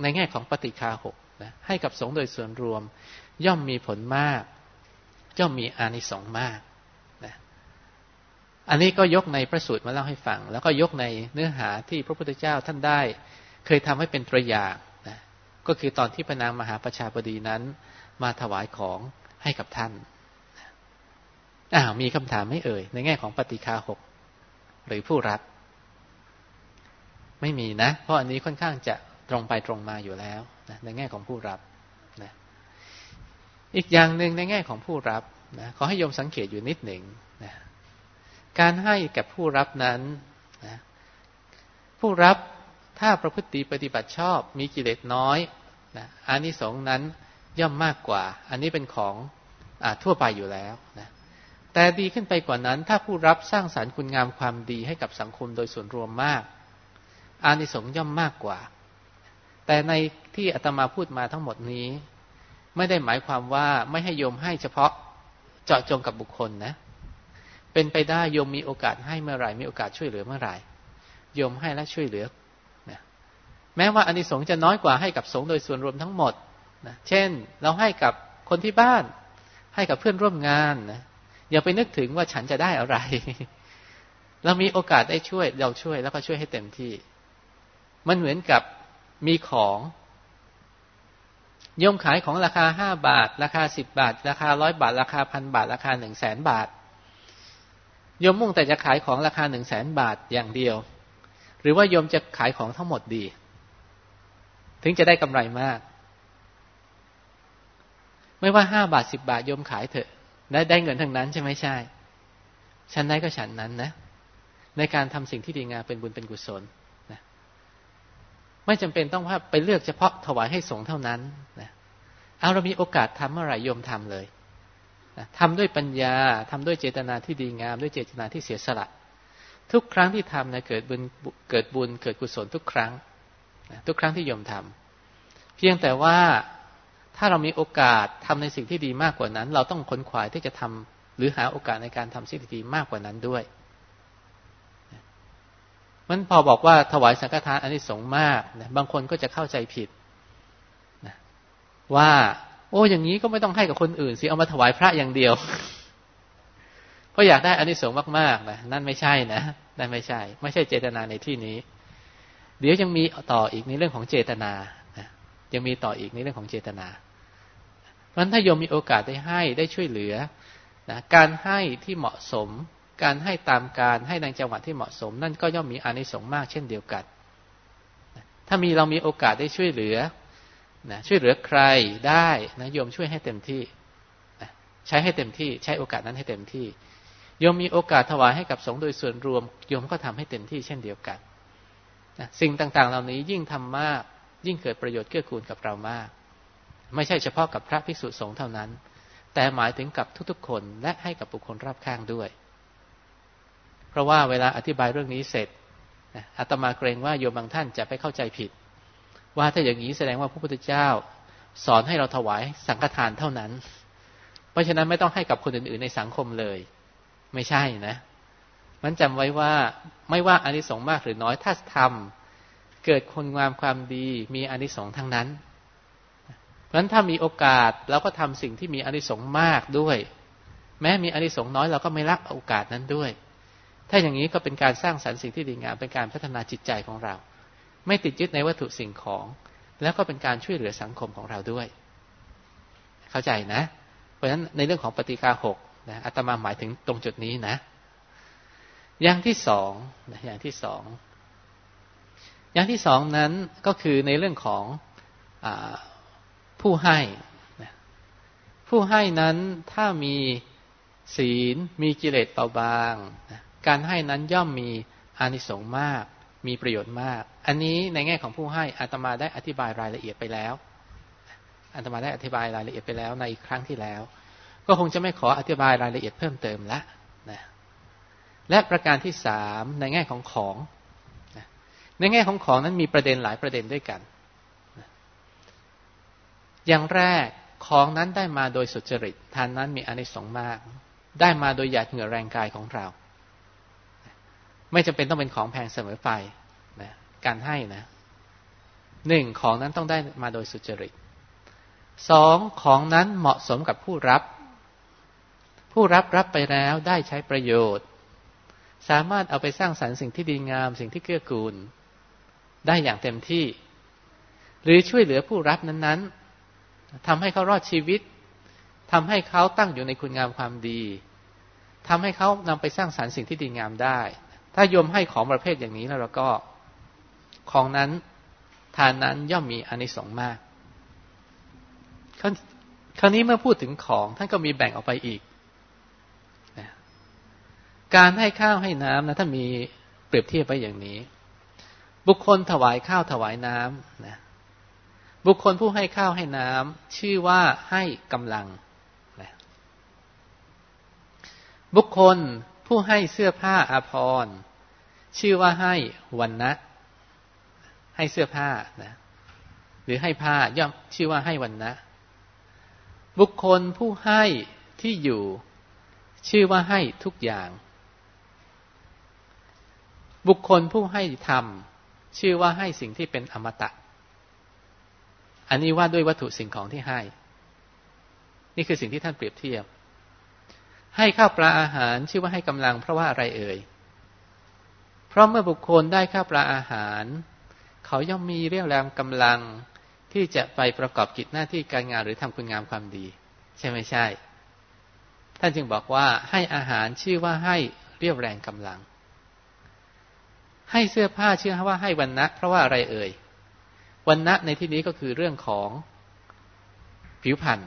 ในแง่ของปฏิคาหกนะให้กับสงฆ์โดยส่วนรวม ย่อมมีผลมาก ย่อมมีอานิสงส์มากนะอันนี้ก็ยกในพระสูตรมาเล่าให้ฟัง แล้วก็ยกในเนื้อหาที่พระพุทธเจ้าท่านได้ เคยทำให้เป็นตัวอย่างนะก็คือตอนที่พระนางมหาประชาบดีนั้น มาถวายของให้กับท่านอ้าวมีคำถามไม่เอ่ย ในแง่ของปฏิคาหกหรือผู้รับ ไม่มีนะ เพราะอันนี้ค่อนข้างจะ ตรงไปตรงมาอยู่แล้วนะในแง่ของผู้รับนะอีกอย่างหนึ่งในแง่ของผู้รับนะขอให้โยมสังเกตอยู่นิดหนึ่งนะการให้แก่ผู้รับนั้นนะผู้รับถ้าประพฤติปฏิบัติชอบ มีกิเลสน้อยนะอานิสงส์นั้นย่อมมากกว่า อันนี้เป็นของอทั่วไปอยู่แล้วนะแต่ดีขึ้นไปกว่านั้น ถ้าผู้รับสร้างสารรค์คุณงามความดีให้กับสังคมโดยส่วนรวมมาก อานิสงส์ย่อมมากกว่า แต่ในที่อาตมาพูดมาทั้งหมดนี้ ไม่ได้หมายความว่าไม่ให้โยมให้เฉพาะเจาะจงกับบุคคลนะ เป็นไปได้โยมมีโอกาสให้เมื่อไหร่มีโอกาสช่วยเหลือเมื่อไหร่โยมให้และช่วยเหลือนะแม้ว่าอานิสงส์จะน้อยกว่าให้กับสงฆ์โดยส่วนรวมทั้งหมดนะเช่น เราให้กับคนที่บ้าน ให้กับเพื่อนร่วมงานนะอย่าไปนึกถึงว่าฉันจะได้อะไร เรามีโอกาสได้ช่วย เราช่วยแล้วก็ช่วยให้เต็มที่ มันเหมือนกับ มีของยมขายของราคาห้าบาท ราคาสิบบาท ราคาร้อยบาท ราคาพันบาท ราคาหนึ่งแสนบาทยมมุ่งแต่จะขายของราคาหนึ่งแสนบาทอย่างเดียว หรือว่ายมจะขายของทั้งหมดดี ถึงจะได้กำไรมาก ไม่ว่าห้าบาทสิบบาทยมขายเถอะ ได้ได้เงินทั้งนั้นใช่ไหมใช่ฉันได้ก็ฉันนั้นนะ ในการทำสิ่งที่ดีงามเป็นบุญเป็นกุศล ไม่จำเป็นต้องว่าไปเลือกเฉพาะถวายให้สงฆ์เท่านั้นนะเอาเรามีโอกาสทำเมื่อไหร่โยมทำเลยนะทำด้วยปัญญาทำด้วยเจตนาที่ดีงาม ด้วยเจตนาที่เสียสละ ทุกครั้งที่ทำนะเกิดบุญเกิดบุญเกิดกุศลทุกครั้งนะทุกครั้งที่โยมทำเพียงแต่ว่าถ้าเรามีโอกาสทำในสิ่งที่ดีมากกว่านั้น เราต้องค้นขวายที่จะทำหรือหาโอกาสในการทำสิ่งที่ดีมากกว่านั้นด้วย มันพอบอกว่าถวายสังฆทานอันนี้สงมากนะบางคนก็จะเข้าใจผิดนะว่า โอ้อย่างนี้ก็ไม่ต้องให้กับคนอื่นสิเอามาถวายพระอย่างเดียวเพราะอยากได้อันนี้สงมากๆนะนั่นไม่ใช่นะนั่นไม่ใช่ ไม่ใช่เจตนาในที่นี้ เดี๋ยวยังมีต่ออีกในเรื่องของเจตนายังมีต่ออีกในเรื่องของเจตนาเพราะถ้าโยมมีโอกาสได้ให้ได้ช่วยเหลือนะการให้ที่เหมาะสม การให้ตามการให้ในจังหวะที่เหมาะสม นั่นก็ย่อมมีอานิสงส์มากเช่นเดียวกัน ถ้ามีเรามีโอกาสได้ช่วยเหลือนะช่วยเหลือใครได้นะโยมช่วยให้เต็มที่นะใช้ให้เต็มที่ ใช้โอกาสนั้นให้เต็มที่โยมมีโอกาสถวายให้กับสงฆ์โดยส่วนรวมโยมก็ทำให้เต็มที่เช่นเดียวกันนะสิ่งต่างๆ เหล่านี้ยิ่งทำมาก ยิ่งเกิดประโยชน์เกื้อกูลกับเรามาก ไม่ใช่เฉพาะกับพระภิกษุสงฆ์เท่านั้น แต่หมายถึงกับทุกๆคนและให้กับบุคคลรอบข้างด้วย เพราะว่าเวลาอธิบายเรื่องนี้เสร็จอาตมาเกรงว่าโยมบางท่านจะไปเข้าใจผิด ว่าถ้าอย่างนี้แสดงว่าพระพุทธเจ้า สอนให้เราถวายสังฆทานเท่านั้น เพราะฉะนั้นไม่ต้องให้กับคนอื่นๆในสังคมเลย ไม่ใช่นะ มันจำไว้ว่าไม่ว่าอานิสงส์มากหรือน้อยถ้าทำเกิดคนงามความดีมีอานิสงส์ทั้งนั้นเพราะฉะนั้นถ้ามีโอกาสเราก็ทำสิ่งที่มีอานิสงส์มากด้วย แม้มีอานิสงส์น้อยเราก็ไม่รักโอกาสนั้นด้วย ถ้าอย่างนี้ก็เป็นการสร้างสรรค์สิ่งที่ดีงาม เป็นการพัฒนาจิตใจของเรา ไม่ติดยึดในวัตถุสิ่งของ แล้วก็เป็นการช่วยเหลือสังคมของเราด้วย เข้าใจนะ เพราะฉะนั้นในเรื่องของปฏิกาหกนะอาตมาหมายถึงตรงจุดนี้นะ อย่างที่สองนะอย่างที่สอง อย่างที่สองนั้นก็คือในเรื่องของอผู้ให้ผู้ให้นั้นถ้ามีศีลมีกิเลสเบาบาง การให้นั้นย่อมมีอานิสงส์มาก มีประโยชน์มาก อันนี้ในแง่ของผู้ให้อาตมาได้อธิบายรายละเอียดไปแล้วอาตมาได้อธิบายรายละเอียดไปแล้วในอีกครั้งที่แล้ว ก็คงจะไม่ขออธิบายรายละเอียดเพิ่มเติมละนะและประการที่สามในแง่ของของในแง่ของของนั้นมีประเด็นหลายประเด็นด้วยกันอย่างแรกของนั้นได้มาโดยสุจริตทานนั้นมีอานิสงส์มาก ได้มาโดยหยาดเหงื่อแรงกายของเรา ไม่จำเป็นต้องเป็นของแพงเสมอไปนะการให้นะหนึ่งของนั้นต้องได้มาโดยสุจริตสองของนั้นเหมาะสมกับผู้รับ ผู้รับรับไปแล้วได้ใช้ประโยชน์ สามารถเอาไปสร้างสรรค์สิ่งที่ดีงาม สิ่งที่เกื้อกูล ได้อย่างเต็มที่ หรือช่วยเหลือผู้รับนั้น ๆทำให้เขารอดชีวิตทำให้เขาตั้งอยู่ในคุณงามความดีทำให้เขานำไปสร้างสรรค์สิ่งที่ดีงามได้ ถ้าโยมให้ของประเภทอย่างนี้แล้วเราก็ของนั้นทานนั้นย่อมมีอานิสงส์มากคราวนี้เมื่อพูดถึงของ ท่านก็มีแบ่งออกไปอีก การให้ข้าวให้น้ำนะถ้ามีเปรียบเทียบไปอย่างนี้ บุคคลถวายข้าวถวายน้ำนะบุคคลผู้ให้ข้าวให้น้ำชื่อว่าให้กำลังบุคคลผู้ให้เสื้อผ้าอาภรณ์ ชื่อว่าให้วันนะให้เสื้อผ้านะหรือให้ผ้าย่อมชื่อว่าให้วันนะบุคคลผู้ให้ที่อยู่ ชื่อว่าให้ทุกอย่าง บุคคลผู้ให้ทำชื่อว่าให้สิ่งที่เป็นอมตะ อันนี้ว่าด้วยวัตถุสิ่งของที่ให้ นี่คือสิ่งที่ท่านเปรียบเทียบ ให้ข้าวปลาอาหารชื่อว่าให้กำลังเพราะว่าอะไรเอ่ย ราะเมื่อบุคคลได้ข้าวปลาอาหาร เขาย่อมมีเรี่ยวแรงกำลังที่จะไปประกอบกิจหน้าที่การงานหรือทำคุณงามความดี ใช่ไม่ใช่ ท่านจึงบอกว่าให้อาหารชื่อว่าให้เรี่ยวแรงกำลัง ให้เสื้อผ้าชื่อว่าให้วันนะเพราะว่าอะไรเอ่ยวันนะในที่นี้ก็คือเรื่องของผิวพรรณ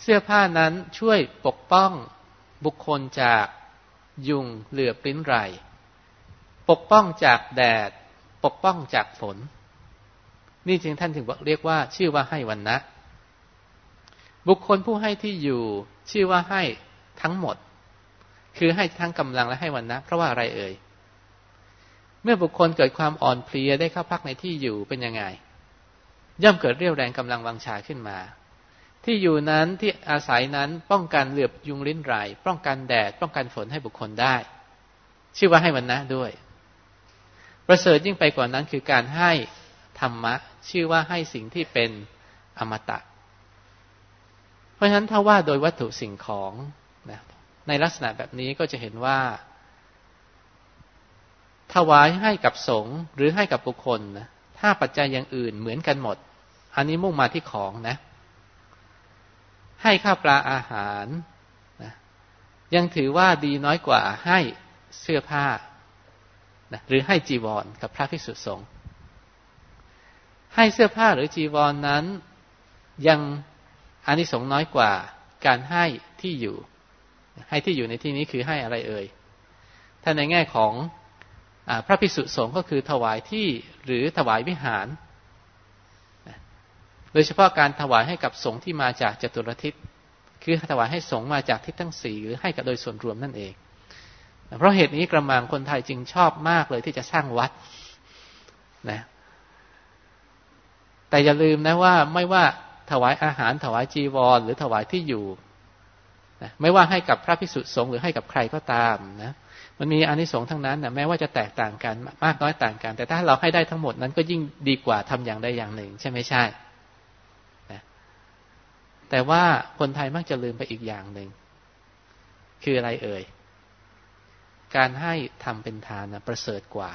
เสื้อผ้านั้นช่วยปกป้องบุคคลจากยุงเหลือปลิ้นไร ปกป้องจากแดด ปกป้องจากฝน นี่จึงท่านถึงเรียกว่า ชื่อว่าให้วันนะ บุคคลผู้ให้ที่อยู่ ชื่อว่าให้ทั้งหมด คือให้ทั้งกำลังและให้วันนะ เพราะว่าอะไรเอ่ย เมื่อบุคคลเกิดความอ่อนเพลียได้เข้าพักในที่อยู่เป็นยังไง ย่อมเกิดเรี่ยวแรงกำลังวังชาขึ้นมาที่อยู่นั้นที่อาศัยนั้นป้องกันเหลือบยุงลิ้นไรป้องกันแดด ป้องกันฝนให้บุคคลได้ ชื่อว่าให้วันนะด้วย ประเสริฐยิ่งไปกว่านั้นคือการให้ธรรมะ ชื่อว่าให้สิ่งที่เป็นอมตะ เพราะฉะนั้นถ้าว่าโดยวัตถุสิ่งของนะในลักษณะแบบนี้ก็จะเห็นว่า ถวายให้กับสงฆ์หรือให้กับบุคคลนะถ้าปัจจัยอย่างอื่นเหมือนกันหมด อันนี้มุ่งมาที่ของนะ ให้ข้าวปลาอาหารนะยังถือว่าดีน้อยกว่าให้เสื้อผ้า นะหรือให้จีวรกับพระภิกษุสงฆ์ให้เสื้อผ้าหรือจีวรนนั้น ยังอานิสงส์น้อยกว่าการให้ที่อยู่ ให้ที่อยู่ในที่นี้คือให้อะไรเอ่ยถ้าในแง่ของอพระภิกษุสงฆ์ก็คือถวายที่หรือถวายวิหาร โดยเฉพาะการถวายให้กับสงฆ์ที่มาจากจตุรทิศคือถวายให้สงฆ์มาจากทิศทั้งสี่หรือให้กับโดยส่วนรวมนั่นเอง เพราะเหตุนี้กระมังคนไทยจึงชอบมากเลยที่จะสร้างวัดนะแต่อย่าลืมนะว่าไม่ว่าถวายอาหารถวายจีวร หรือถวายที่อยู่นะไม่ว่าให้กับพระพิสุทธิสงฆ์หรือให้กับใครก็ตามนะมันมีอานิสงส์ทั้งนั้นนะแม้ว่าจะแตกต่างกันมากน้อยต่างกัน แต่ถ้าเราให้ได้ทั้งหมดนั้นก็ยิ่งดีกว่าทำอย่างใดอย่างหนึ่ง ใช่ไหมใช่นะแต่ว่าคนไทยมักจะลืมไปอีกอย่างหนึ่งคืออะไรเอ่ย การให้ทำเป็นทานนะประเสริฐกว่า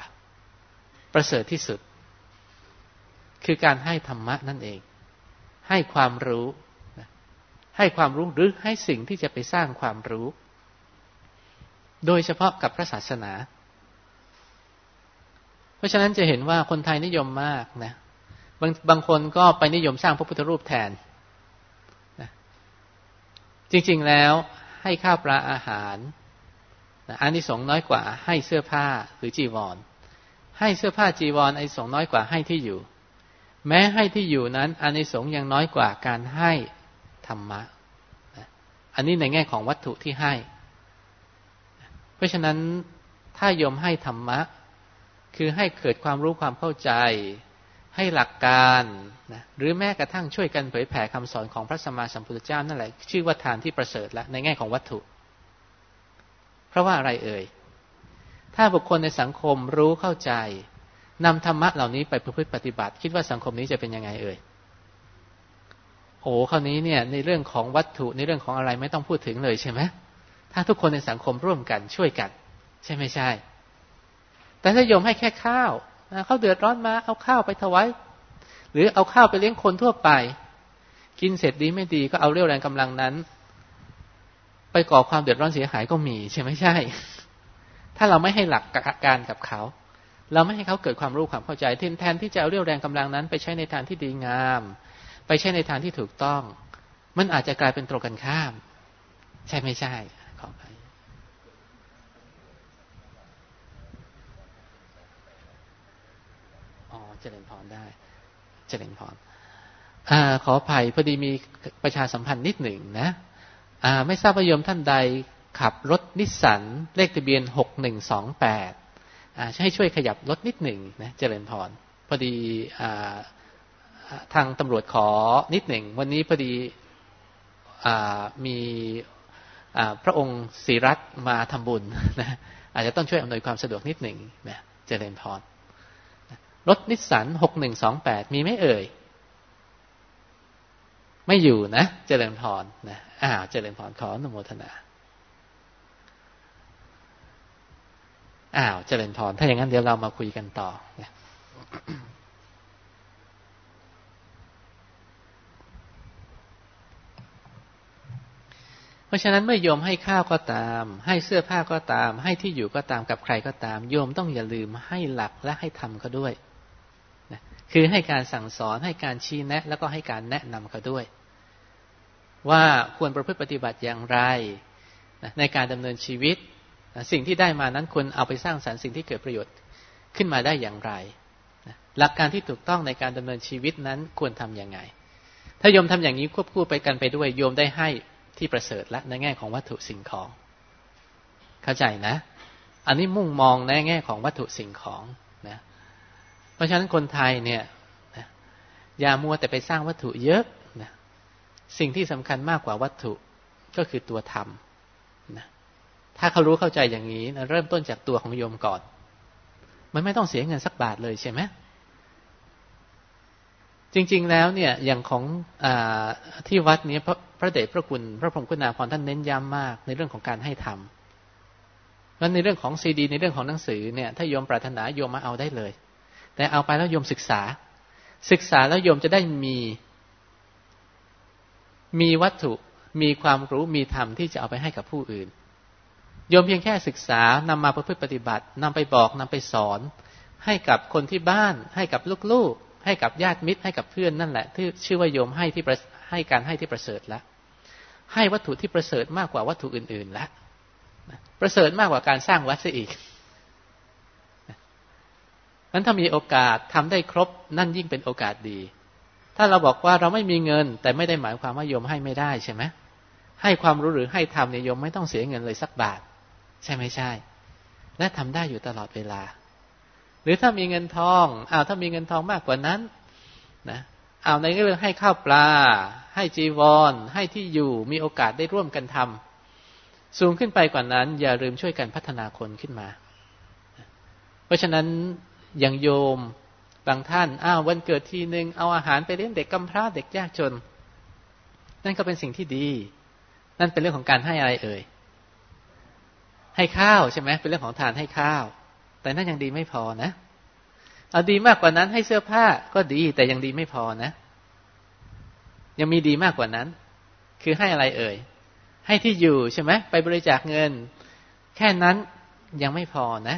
ประเสริฐที่สุด คือการให้ธรรมะนั่นเอง ให้ความรู้ให้ความรู้หรือให้สิ่งที่จะไปสร้างความรู้ โดยเฉพาะกับพระศาสนา เพราะฉะนั้นจะเห็นว่าคนไทยนิยมมากนะบางบางคนก็ไปนิยมสร้างพระพุทธรูปแทนนะจริง ๆแล้วให้ข้าวปลาอาหาร อันนี้สงน้อยกว่าให้เสื้อผ้าหรือจีวร ให้เสื้อผ้าจีวรอันนี้สงน้อยกว่าให้ที่อยู่ แม้ให้ที่อยู่นั้นอานิสงส์ยังน้อยกว่าการให้ธรรมะอันนี้ในแง่ของวัตถุที่ให้ เพราะฉะนั้นถ้ายมให้ธรรมะ คือให้เกิดความรู้ความเข้าใจ ให้หลักการนะหรือแม้กระทั่งช่วยกันเผยแผ่คำสอนของพระสัมมาสัมพุทธเจ้านั่นแหละ ชื่อว่าทานที่ประเสริฐล้วในแง่ของวัตถุ ราะว่าอะไรเอ่ย ถ้าบุคคลในสังคมรู้เข้าใจนำธรรมะเหล่านี้ไปประพฤติปฏิบัติ คิดว่าสังคมนี้จะเป็นยังไงเอ่ย โอ้คราวนี้เนี่ย ในเรื่องของวัตถุในเรื่องของอะไรไม่ต้องพูดถึงเลยใช่ไหมถ้าทุกคนในสังคมร่วมกันช่วยกัน ใช่ไม่ใช่ แต่ถ้าโยมให้แค่ข้าวเขาเดือดร้อนมาเอาข้าวไปถวายหรือเอาข้าวไปเลี้ยงคนทั่วไป กินเสร็จดีไม่ดีก็เอาเรี่ยวแรงกำลังนั้น ไปก่อความเดือดร้อนเสียหายก็มีใช่ไหมใช่ ถ้าเราไม่ให้หลักการกับเขา เราไม่ให้เขาเกิดความรู้ความเข้าใจแทนที่จะเอาเรี่ยวแรงกำลังนั้น ไปใช้ในทางที่ดีงาม ไปใช้ในทางที่ถูกต้อง มันอาจจะกลายเป็นตรงกันข้าม ใช่ไม่ใช่ขอไปอ๋อเจริญพรได้ เจริญพรอขออภัยพอดีมีประชาสัมพันธ์นิดหนึ่งนะ ไม่ทราบว่าโยมท่านใดขับรถนิสสันเลขทะเบียนหกหนึ่งสองแปดให้ช่วยขยับรถนิดหนึ่งนะเจริญพรพอดีทางตำรวจขอนิดหนึ่ง วันนี้พอดีมีพระองค์ศรีรัตมาทำบุญนะอาจจะต้องช่วยอำนวยความสะดวกนิดหนึ่งนะเจริญพรรถนิสสันหกหนึ่งสองแปดมีไม่เอ่ย ไม่อยู่นะ เจริญพรนะอ้าวเจริญพรขออนุโมทนาอ้าวเจริญพรถ้าอย่างนั้นเดี๋ยวเรามาคุยกันต่อนะเพราะฉะนั้นเมื่อโยมให้ข้าวก็ตาม ให้เสื้อผ้าก็ตาม ให้ที่อยู่ก็ตามกับใครก็ตาม โยมต้องอย่าลืมให้หลักและให้ทำเขาด้วยนะคือให้การสั่งสอนให้การชี้แนะ แล้วก็ให้การแนะนำเขาด้วย ว่าควรประพฤติปฏิบัติอย่างไรนะในการดำเนินชีวิตนะสิ่งที่ได้มานั้นควรเอาไปสร้างสรรค์สิ่งที่เกิดประโยชน์ขึ้นมาได้อย่างไรนะหลักการที่ถูกต้องในการดำเนินชีวิตนั้นควรทํำยังไง ถ้าโยมทำอย่างนี้ควบคู่ไปกันไปด้วยโยมได้ให้ที่ประเสริฐและในแง่ของวัตถุสิ่งของ เข้าใจนะ อันนี้มุ่งมองในแง่ของวัตถุสิ่งของนะเพราะฉะนั้นคนไทยเนี่ยอย่ามัวแต่ไปสร้างวัตถุเยอะ สิ่งที่สำคัญมากกว่าวัตถุก็คือตัวธรรมนะถ้าเขารู้เข้าใจอย่างนี้นะเริ่มต้นจากตัวของโยมก่อน มันไม่ต้องเสียเงินสักบาทเลยใช่ไหมจริง ๆ แล้วเนี่ยอย่างของอที่วัดนี้พระพระเดชพระคุณ พระพรหมคุณาภรณ์ท่านเน้นย้ำมาก ในเรื่องของการให้ทำแล้วในเรื่องของซีดี ในเรื่องของหนังสือเนี่ยถ้าโยมปรารถนาโยมมาเอาได้เลย แต่เอาไปแล้วโยมศึกษา ศึกษาแล้วโยมจะได้มี มีวัตถุมีความรู้มีธรรมที่จะเอาไปให้กับผู้อื่น โยมเพียงแค่ศึกษานำมาประพฤติปฏิบัตินำไปบอกนำไปสอน ให้กับคนที่บ้าน ให้กับลูกๆ ให้กับญาติมิตร ให้กับเพื่อนนั่นแหละที่ชื่อว่าโยมให้ที่ให้การให้ที่ประเสริฐแล้วให้วัตถุที่ประเสริฐมากกว่าวัตถุอื่นๆแล้วประเสริฐมากกว่าการสร้างวัดซะอีกนั้นถ้ามีโอกาสทำได้ครบนั่นยิ่งเป็นโอกาสดี ถ้าเราบอกว่าเราไม่มีเงิน แต่ไม่ได้หมายความว่าโยมให้ไม่ได้ใช่ไหมให้ความรู้หรือให้ทำเนี่ยโยมไม่ต้องเสียเงินเลยสักบาท ใช่ไหมใช่ และทำได้อยู่ตลอดเวลา หรือถ้ามีเงินทองอ้าวถ้ามีเงินทองมากกว่านั้นนะอ้าวในเรื่องให้ข้าวปลา ให้จีวร ให้ที่อยู่มีโอกาสได้ร่วมกันทำสูงขึ้นไปกว่านั้น อย่าลืมช่วยกันพัฒนาคนขึ้นมา เพราะฉะนั้นอย่างโยม บางท่านอ้าววันเกิดทีหนึ่งเอาอาหารไปเลี้ยงเด็กกำพร้าเด็กยากจน นั่นก็เป็นสิ่งที่ดี นั่นเป็นเรื่องของการให้อะไรเอ่ย ให้ข้าวใช่ไหมเป็นเรื่องของทานให้ข้าว แต่นั่นยังดีไม่พอนะ เอาดีมากกว่านั้นให้เสื้อผ้าก็ดีแต่ยังดีไม่พอนะ ยังมีดีมากกว่านั้น คือให้อะไรเอ่ย ให้ที่อยู่ใช่ไหมไปบริจาคเงิน แค่นั้นยังไม่พอนะ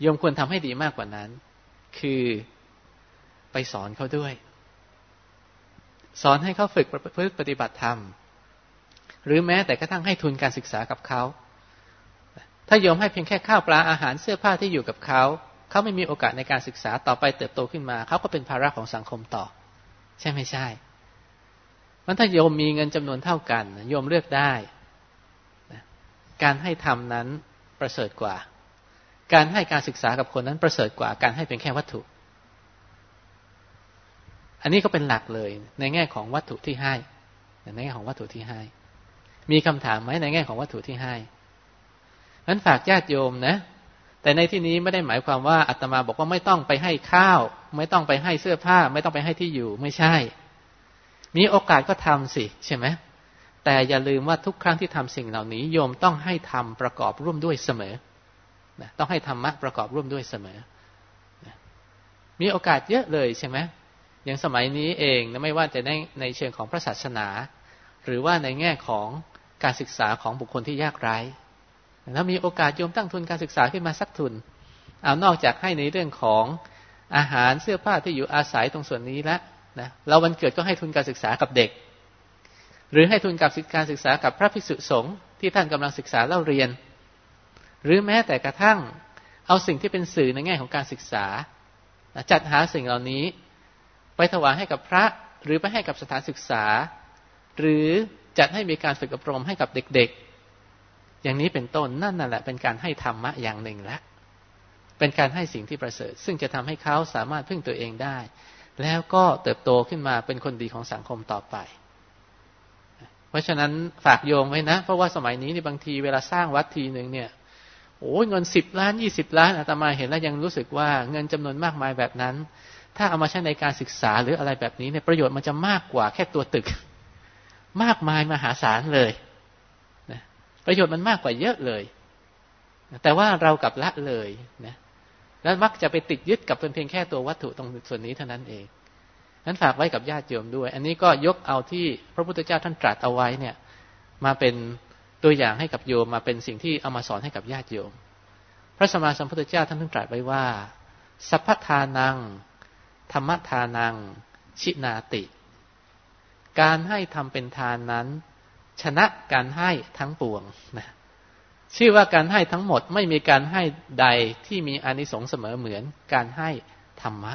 โยมควรทำให้ดีมากกว่านั้น คือไปสอนเขาด้วย สอนให้เขาฝึกพื่อปฏิบัติธรรม หรือแม้แต่กระทั่งให้ทุนการศึกษากับเขาถ้าโยมให้เพียงแค่ข้าวปลาอาหารเสื้อผ้าที่อยู่กับเขาเขาไม่มีโอกาสในการศึกษาต่อไปเติบโตขึ้นมา เขาก็เป็นภาระของสังคมต่อ ใช่ไม่ใช่มันถ้าโยมมีเงินจำนวนเท่ากัน โยมเลือกได้ การให้ทำนั้นประเสริฐกว่า การให้การศึกษากับคนนั้นประเสริฐกว่าการให้เป็นแค่วัตถุ อันนี้ก็เป็นหลักเลย ในแง่ของวัตถุที่ให้ ในแง่ของวัตถุที่ให้ มีคำถามไหมในแง่ของวัตถุที่ให้นั้นฝากญาติโยมนะ แต่ในที่นี้ไม่ได้หมายความว่าอาตมาบอกว่าไม่ต้องไปให้ข้าว ไม่ต้องไปให้เสื้อผ้า ไม่ต้องไปให้ที่อยู่ไม่ใช่ มีโอกาสก็ทำสิใช่ไหมแต่อย่าลืมว่าทุกครั้งที่ทำสิ่งเหล่านี้ โยมต้องให้ทำประกอบร่วมด้วยเสมอ นะต้องให้ธรรมะประกอบร่วมด้วยเสมอนะมีโอกาสเยอะเลยใช่ไหมอย่างสมัยนี้เองนะไม่ว่าจะในในเชิงของพระศาสนา หรือว่าในแง่ของการศึกษาของบุคคลที่ยากไร้แล้วมีโอกาสโยมตั้งทุนการศึกษาขึ้นมาสักทุน เอานอกจากให้ในเรื่องของอาหารเสื้อผ้าที่อยู่อาศัยตรงส่วนนี้แล้วนะเราวันเกิดก็ให้ทุนการศึกษากับเด็ก หรือให้ทุนกับการศึกษากับพระภิกษุสงฆ์ที่ท่านกำลังศึกษาเล่าเรียน หรือแม้แต่กระทั่งเอาสิ่งที่เป็นสื่อในแง่ของการศึกษา จัดหาสิ่งเหล่านี้ ไปถวายให้กับพระหรือไปให้กับสถานศึกษา หรือจัดให้มีการฝึกอบรมให้กับเด็กๆ อย่างนี้เป็นต้นนั่นนั่นแหละ เป็นการให้ธรรมะอย่างหนึ่งละ เป็นการให้สิ่งที่ประเสริฐ ซึ่งจะทำให้เขาสามารถพึ่งตัวเองได้ แล้วก็เติบโตขึ้นมาเป็นคนดีของสังคมต่อไป เพราะฉะนั้นฝากโยมไว้นะ เพราะว่าสมัยนี้ในบางทีเวลาสร้างวัดทีหนึ่งเนี่ย โอ้ยเงินสิบล้านยี่สิบล้านอาตมาเห็นแล้วยังรู้สึกว่าเงินจำนวนมากมายแบบนั้น ถ้าเอามาใช้ในการศึกษาหรืออะไรแบบนี้เนี่ยประโยชน์มันจะมากกว่าแค่ตัวตึก มากมายมหาศาลเลยนะประโยชน์มันมากกว่าเยอะเลย แต่ว่าเรากลับละเลยนะแล้วมักจะไปติดยึดกับเป็นเพียงแค่ตัววัตถุตรงส่วนนี้เท่านั้นเองนั้นฝากไว้กับญาติโยมด้วย อันนี้ก็ยกเอาที่พระพุทธเจ้าท่านตรัสเอาไว้เนี่ย มาเป็น ตัวอย่างให้กับโยมมาเป็นสิ่งที่เอามาสอนให้กับญาติโยม พระสมมาสัมพุทธเจ้าท่านท่านตรัสไว้ว่า สัพพทานัง ธรรมทานัง ชินาติ การให้ทำเป็นทานนั้น ชนะการให้ทั้งปวงนะชื่อว่าการให้ทั้งหมดไม่มีการให้ใดที่มีอานิสงส์เสมอเหมือนการให้ธรรมะ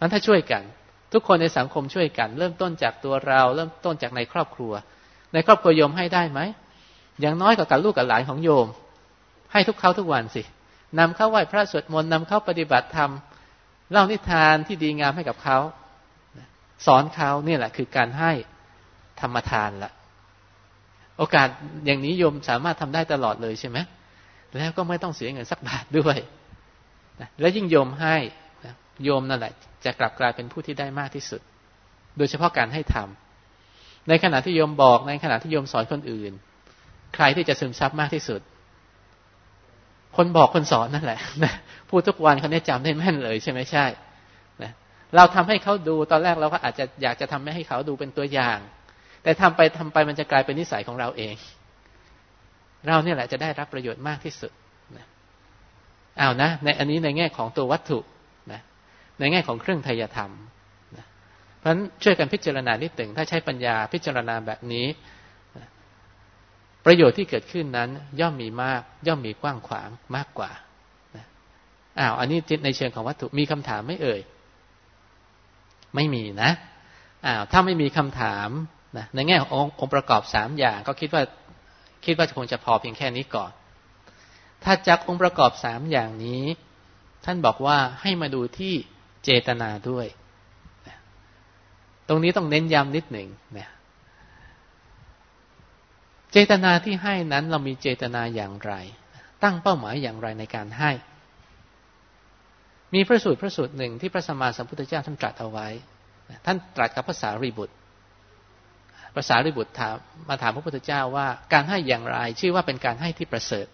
นั้นถ้าช่วยกัน ทุกคนในสังคมช่วยกัน เริ่มต้นจากตัวเรา เริ่มต้นจากในครอบครัว ในครอบครัวโยมให้ได้ไหมอย่างน้อยกว่ากับลูกกับหลานของโยม ให้ทุกเขาทุกวันสินำเข้าไหว้พระสวดมนต์นำเข้าปฏิบัติธรรมเล่านิทานที่ดีงามให้กับเขา สอนเขาเนี่ยแหละ คือการให้ธรรมทานละโอกาสอย่างนี้โยมสามารถทำได้ตลอดเลยใช่ไหมแล้วก็ไม่ต้องเสียเงินสักบาทด้วยนะแล้วยิ่งโยมให้นะโยมนั่นแหละ จะกลับกลายเป็นผู้ที่ได้มากที่สุด โดยเฉพาะการให้ทำ ในขณะที่โยมบอกในขณะที่โยมสอนคนอื่น ใครที่จะซึมซับมากที่สุด คนบอกคนสอนนั่นแหละนะพูดทุกวันเขาเนี่ยจำได้แม่นเลยใช่ไหมใช่นะเราทำให้เขาดูตอนแรกเราก็อาจจะอยากจะทำให้เขาดูเป็นตัวอย่าง แต่ทำไปทำไปมันจะกลายเป็นนิสัยของเราเอง เราเนี่ยแหละจะได้รับประโยชน์มากที่สุดนะเอานะในอันนี้ในแง่ของตัววัตถุนะในแง่ของเครื่องไทยธรรม ราะฉะนั้นช่วยกันพิจารณานิดหนึ่งถ้าใช้ปัญญาพิจารณาแบบนี้ ประโยชน์ที่เกิดขึ้นนั้น ย่อมมีมาก ย่อมมีกว้างขวางมากกว่าอ้าวอันนี้ในเชิงของวัตถุมีคำถามไม่เอ่ย ไม่มีนะอ้าวถ้าไม่มีคำถามนะในแง่ขององค์ประกอบสามอย่าง ก็คิดว่าคิดว่าคงจะพอเพียงแค่นี้ก่อน ถ้าจากองค์ประกอบสามอย่างนี้ ท่านบอกว่าให้มาดูที่เจตนาด้วย ตรงนี้ต้องเน้นย้ำนิดหนึ่งนะเจตนาที่ให้นั้นเรามีเจตนาอย่างไร ตั้งเป้าหมายอย่างไรในการให้ มีพระสูตรพระสูตรหนึ่งที่พระสัมมาสัมพุทธเจ้าท่านตรัสเอาไว้ ท่านตรัสกับภาษารีบุตรภาษาริบุตรถามมาถามพระพุทธเจ้าว่าการให้อย่างไร ชื่อว่าเป็นการให้ที่ประเสริฐ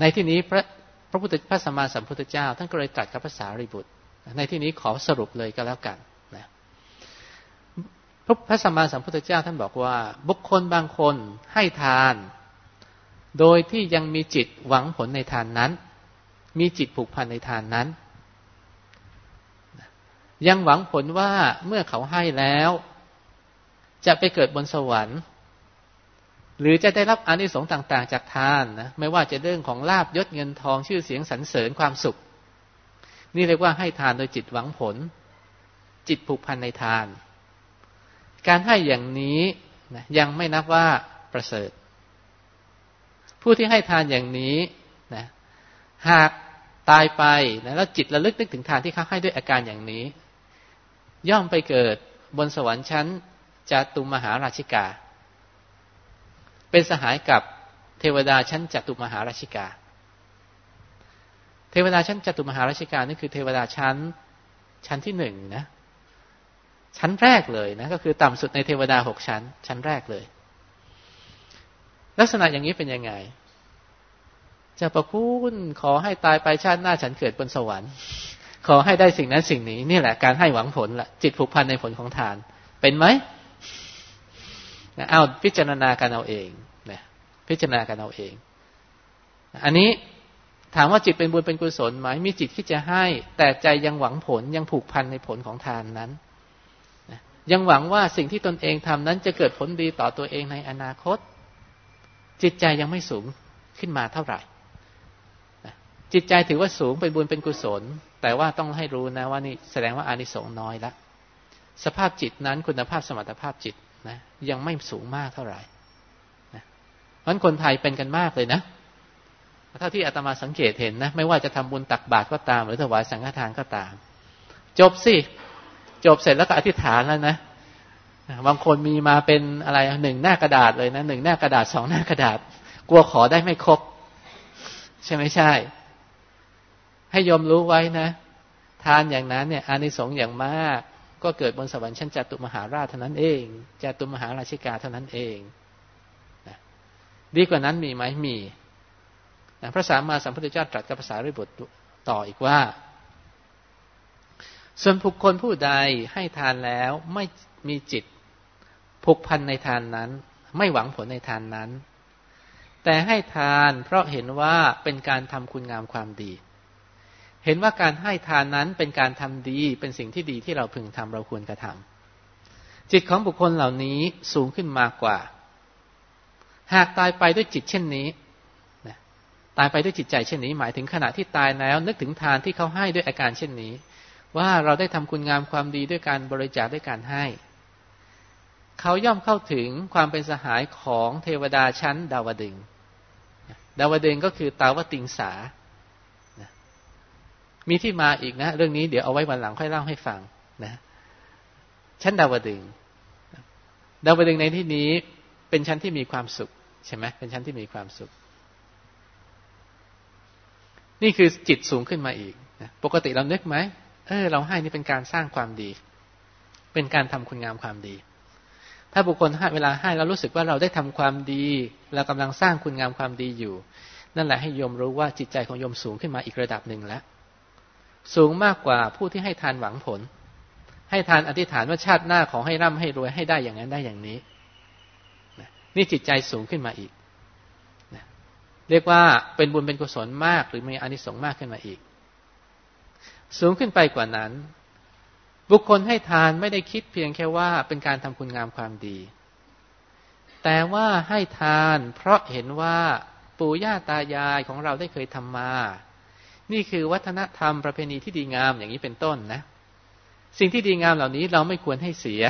ในที่นี้พระพระพุทธพระสัมมาสัมพุทธเจ้า ท่านก็เลยตรัสกับภาษาริบุตร ในที่นี้ขอสรุปเลยก็แล้วกัน นะพระสัมมาสัมพุทธเจ้าท่านบอกว่า บุคคลบางคนให้ทาน โดยที่ยังมีจิตหวังผลในทานนั้น มีจิตผูกพันในทานนั้น ยังหวังผลว่าเมื่อเขาให้แล้ว จะไปเกิดบนสวรรค์ หรือจะได้รับอานิสงส์ต่าง ๆ จากทานนะไม่ว่าจะเรื่องของลาบยศเงินทองชื่อเสียงสรรเสริญความสุข นี่เรียกว่าให้ทานโดยจิตหวังผล จิตผูกพันในทาน การให้อย่างนี้นะยังไม่นับว่าประเสริฐ ผู้ที่ให้ทานอย่างนี้นะหากตายไปนะแล้วจิตระลึกนึกถึงทานที่เขาให้ด้วยอาการอย่างนี้ ย่อมไปเกิดบนสวรรค์ชั้นจตุมหาราชิกา เป็นสหายกับเทวดาชั้นจตุมหาราชิกา เทวดาชั้นจตุมหาราชิกานี่คือเทวดาชั้นชั้นที่หนึ่งนะ ชั้นแรกเลยนะก็คือต่ำสุดในเทวดาหกชั้น ชั้นแรกเลย ลักษณะอย่างนี้เป็นยังไงจะประคุณขอให้ตายไปชาติหน้าฉันเกิดบนสวรรค์ ขอให้ได้สิ่งนั้นสิ่งนี้นี่แหละการให้หวังผลละจิตผูกพันในผลของทาน เป็นไหมเอาพิจารณากันเอาเองนะพิจารณากันเอาเอง อันนี้ถามว่าจิตเป็นบุญเป็นกุศลไหมมีจิตที่จะให้ แต่ใจยังหวังผลยังผูกพันในผลของทานนั้น ยังหวังว่าสิ่งที่ตนเองทำนั้นจะเกิดผลดีต่อตัวเองในอนาคต จิตใจยังไม่สูงขึ้นมาเท่าไหร่จิตใจถือว่าสูงเป็นบุญเป็นกุศล แต่ว่าต้องให้รู้นะว่านี่แสดงว่าอานิสงส์น้อยละสภาพจิตนั้นคุณภาพสมรรถภาพจิตนะยังไม่สูงมากเท่าไหร่นะเพราะคนไทยเป็นกันมากเลยนะเท่าที่อาตมาสังเกตเห็นนะ ไม่ว่าจะทำบุญตักบาตรก็ตาม หรือถวายสังฆทานก็ตาม จบสิ จบเสร็จแล้วก็อธิษฐานแล้วนะบางคนมีมาเป็นอะไรหนึ่งหน้ากระดาษเลยนะหนึ่งหน้ากระดาษสองหน้ากระดาษ กลัวขอได้ไม่ครบ ใช่ไหมใช่ ให้ยมรู้ไว้นะ ทานอย่างนั้นเนี่ยอานิสงส์อย่างมาก ก็เกิดบนสวรรค์ชั้นจตุมหาราชเท่านั้นเองจตุมหาราชิกาเท่านั้นเองดีกว่านั้นมีไหมมีพระสามมาสัมพุทธเจ้าตรัสกับภาษาริบุตรต่ออีกว่า ส่วนบุคคลผู้ใดให้ทานแล้วไม่มีจิตผูกพันในทานนั้น ไม่หวังผลในทานนั้น แต่ให้ทานเพราะเห็นว่าเป็นการทำคุณงามความดี เห็นว่าการให้ทานนั้นเป็นการทำดีเป็นสิ่งที่ดีที่เราพึงทำเราควรกระทำจิตของบุคคลเหล่านี้สูงขึ้นมากกว่า หากตายไปด้วยจิตเช่นนี้ตายไปด้วยจิตใจเช่นนี้ หมายถึงขณะที่ตายแล้ว นึกถึงทานที่เขาให้ด้วยอาการเช่นนี้ ว่าเราได้ทำคุณงามความดีด้วยการบริจาคด้วยการให้ เขาย่อมเข้าถึงความเป็นสหายของเทวดาชั้นดาวดึง ดาวดึงก็คือตาวติงสา มีที่มาอีกนะ เรื่องนี้เดี๋ยวเอาไว้วันหลังค่อยเล่าให้ฟังนะชั้นดาวดึง ดาวดึงในที่นี้เป็นชั้นที่มีความสุขใช่ไหมเป็นชั้นที่มีความสุข นี่คือจิตสูงขึ้นมาอีก ปกติเรานึกไหม เออ เราให้นี่เป็นการสร้างความดี เป็นการทำคุณงามความดี ถ้าบุคคลให้เวลาให้เรารู้สึกว่าเราได้ทำความดี เรากำลังสร้างคุณงามความดีอยู่ นั่นแหละให้โยมรู้ว่าจิตใจของโยมสูงขึ้นมาอีกระดับหนึ่งแล้ว สูงมากกว่าผู้ที่ให้ทานหวังผล ให้ทานอธิษฐานว่าชาติหน้าขอให้ร่ำให้รวยให้ได้อย่างนั้นได้อย่างนี้นี่จิตใจสูงขึ้นมาอีกเรียกว่าเป็นบุญเป็นกุศลมากหรือมีอานิสงส์มากขึ้นมาอีก สูงขึ้นไปกว่านั้น บุคคลให้ทานไม่ได้คิดเพียงแค่ว่าเป็นการทำคุณงามความดี แต่ว่าให้ทานเพราะเห็นว่าปู่ย่าตายายของเราได้เคยทำมา นี่คือวัฒนธรรมประเพณีที่ดีงามอย่างนี้เป็นต้นนะ สิ่งที่ดีงามเหล่านี้เราไม่ควรให้เสีย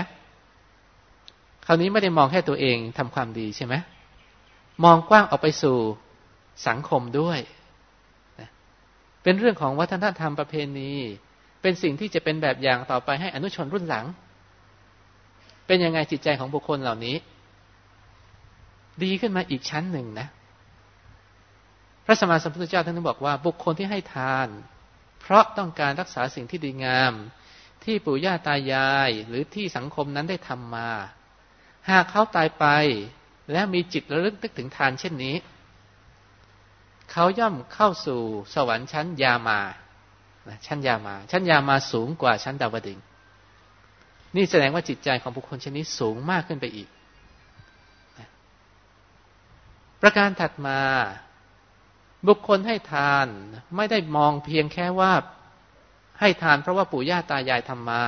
คราวนี้ไม่ได้มองแค่ตัวเองทำความดีใช่ไหมมองกว้างออกไปสู่สังคมด้วย เป็นเรื่องของวัฒนธรรมประเพณี เป็นสิ่งที่จะเป็นแบบอย่างต่อไปให้อนุชนรุ่นหลัง เป็นยังไงจิตใจของบุคคลเหล่านี้ ดีขึ้นมาอีกชั้นหนึ่งนะ พระสมมาสัมพุทธเจ้าท่านบอกว่า บุคคลที่ให้ทาน เพราะต้องการรักษาสิ่งที่ดีงาม ที่ปู่ย่าตายาย หรือที่สังคมนั้นได้ทำมา หากเขาตายไปและมีจิตระลึกนึกถึงทานเช่นนี้ เขาย่อมเข้าสู่สวรรค์ชั้นยามาชั้นยามา ชั้นยามาสูงกว่าชั้นดาวดึงนี่แสดงว่าจิตใจของบุคคลชนิดสูงมากขึ้นไปอีก ประการถัดมา บุคคลให้ทานไม่ได้มองเพียงแค่ว่าให้ทานเพราะว่าปู่ย่าตายายทำมา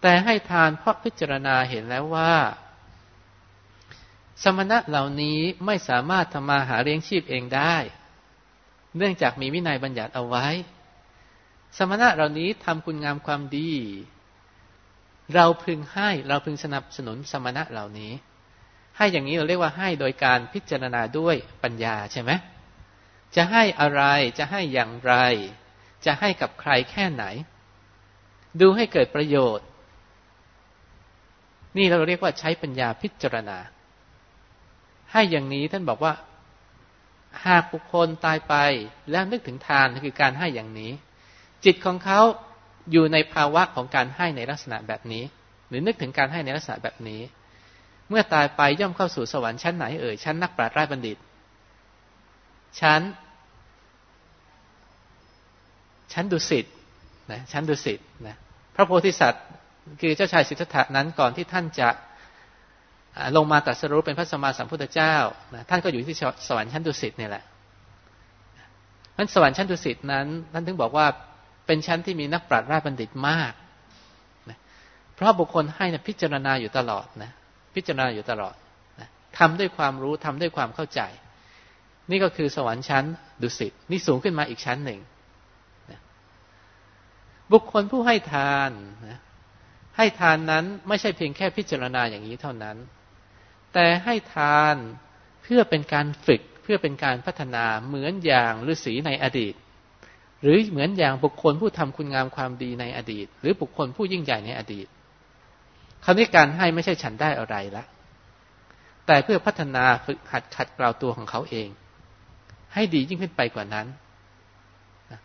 แต่ให้ทานเพราะพิจารณาเห็นแล้วว่า สมณะเหล่านี้ไม่สามารถทำมาหาเลี้ยงชีพเองได้ เนื่องจากมีวินัยบัญญัติเอาไว้ สมณะเหล่านี้ทำคุณงามความดี เราพึงให้เราพึงสนับสนุนสมณะเหล่านี้ ให้อย่างนี้เราเรียกว่าให้โดยการพิจารณาด้วยปัญญาใช่ไหมจะให้อะไรจะให้อย่างไร จะให้กับใครแค่ไหน ดูให้เกิดประโยชน์ นี่เราเรียกว่าใช้ปัญญาพิจารณา ให้อย่างนี้ท่านบอกว่า หากบุคคลตายไปแล้วนึกถึงทานคือการให้อย่างนี้ จิตของเขาอยู่ในภาวะของการให้ในลักษณะแบบนี้ หรือนึกถึงการให้ในลักษณะแบบนี้ เมื่อตายไปย่อมเข้าสู่สวรรค์ชั้นไหนเอ่ยชั้นนักปราชญ์ราชบัณฑิต ชั้น ชั้นดุสิตนะชั้นดุสิตนะพระโพธิสัตว์ คือเจ้าชายสิทธัตถะนั้นก่อนที่ท่านจะ ลงมาตัดสรุปเป็นพระสมมาสัมพุทธเจ้านะท่านก็อยู่ที่สวรรค์ชั้นดุสิตนี่แหละนั้นสวรรค์ชั้นดุสิตนั้นท่านถึงบอกว่าเป็นชั้นที่มีนักปราชญ์ราชบัณฑิตมากนะเพราะบุคคลให้นะพิจารณาอยู่ตลอดนะพิจารณาอยู่ตลอดนะทำด้วยความรู้ทำด้วยความเข้าใจ นี่ก็คือสวรรค์ชั้นดุสิตนี่สูงขึ้นมาอีกชั้นหนึ่งนะบุคคลผู้ให้ทานนะให้ทานนั้นไม่ใช่เพียงแค่พิจารณาอย่างนี้เท่านั้น แต่ให้ทานเพื่อเป็นการฝึกเพื่อเป็นการพัฒนาเหมือนอย่างฤาษีในอดีต หรือเหมือนอย่างบุคคลผู้ทำคุณงามความดีในอดีต หรือบุคคลผู้ยิ่งใหญ่ในอดีตคราวนี้การให้ไม่ใช่ฉันได้อะไรละแต่เพื่อพัฒนาฝึกหัดขัดเกลาตัวของเขาเอง ให้ดียิ่งขึ้นไปกว่านั้น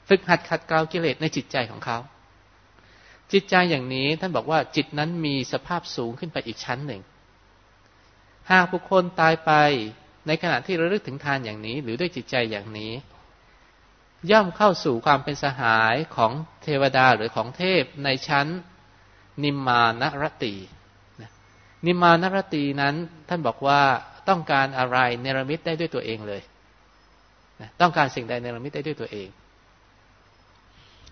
ฝึกหัดขัดเกลากิเลสในจิตใจของเขา จิตใจอย่างนี้ท่านบอกว่าจิตนั้นมีสภาพสูงขึ้นไปอีกชั้นหนึ่ง หากบุคคลตายไปในขณะที่ระลึกถึงทานอย่างนี้ หรือด้วยจิตใจอย่างนี้ ย่อมเข้าสู่ความเป็นสหายของเทวดาหรือของเทพในชั้นนิมมานรตีนิมมานรตีนั้นท่านบอกว่าต้องการอะไรเนรมิตได้ด้วยตัวเองเลยต้องการสิ่งใดเนรมิตได้ด้วยตัวเอง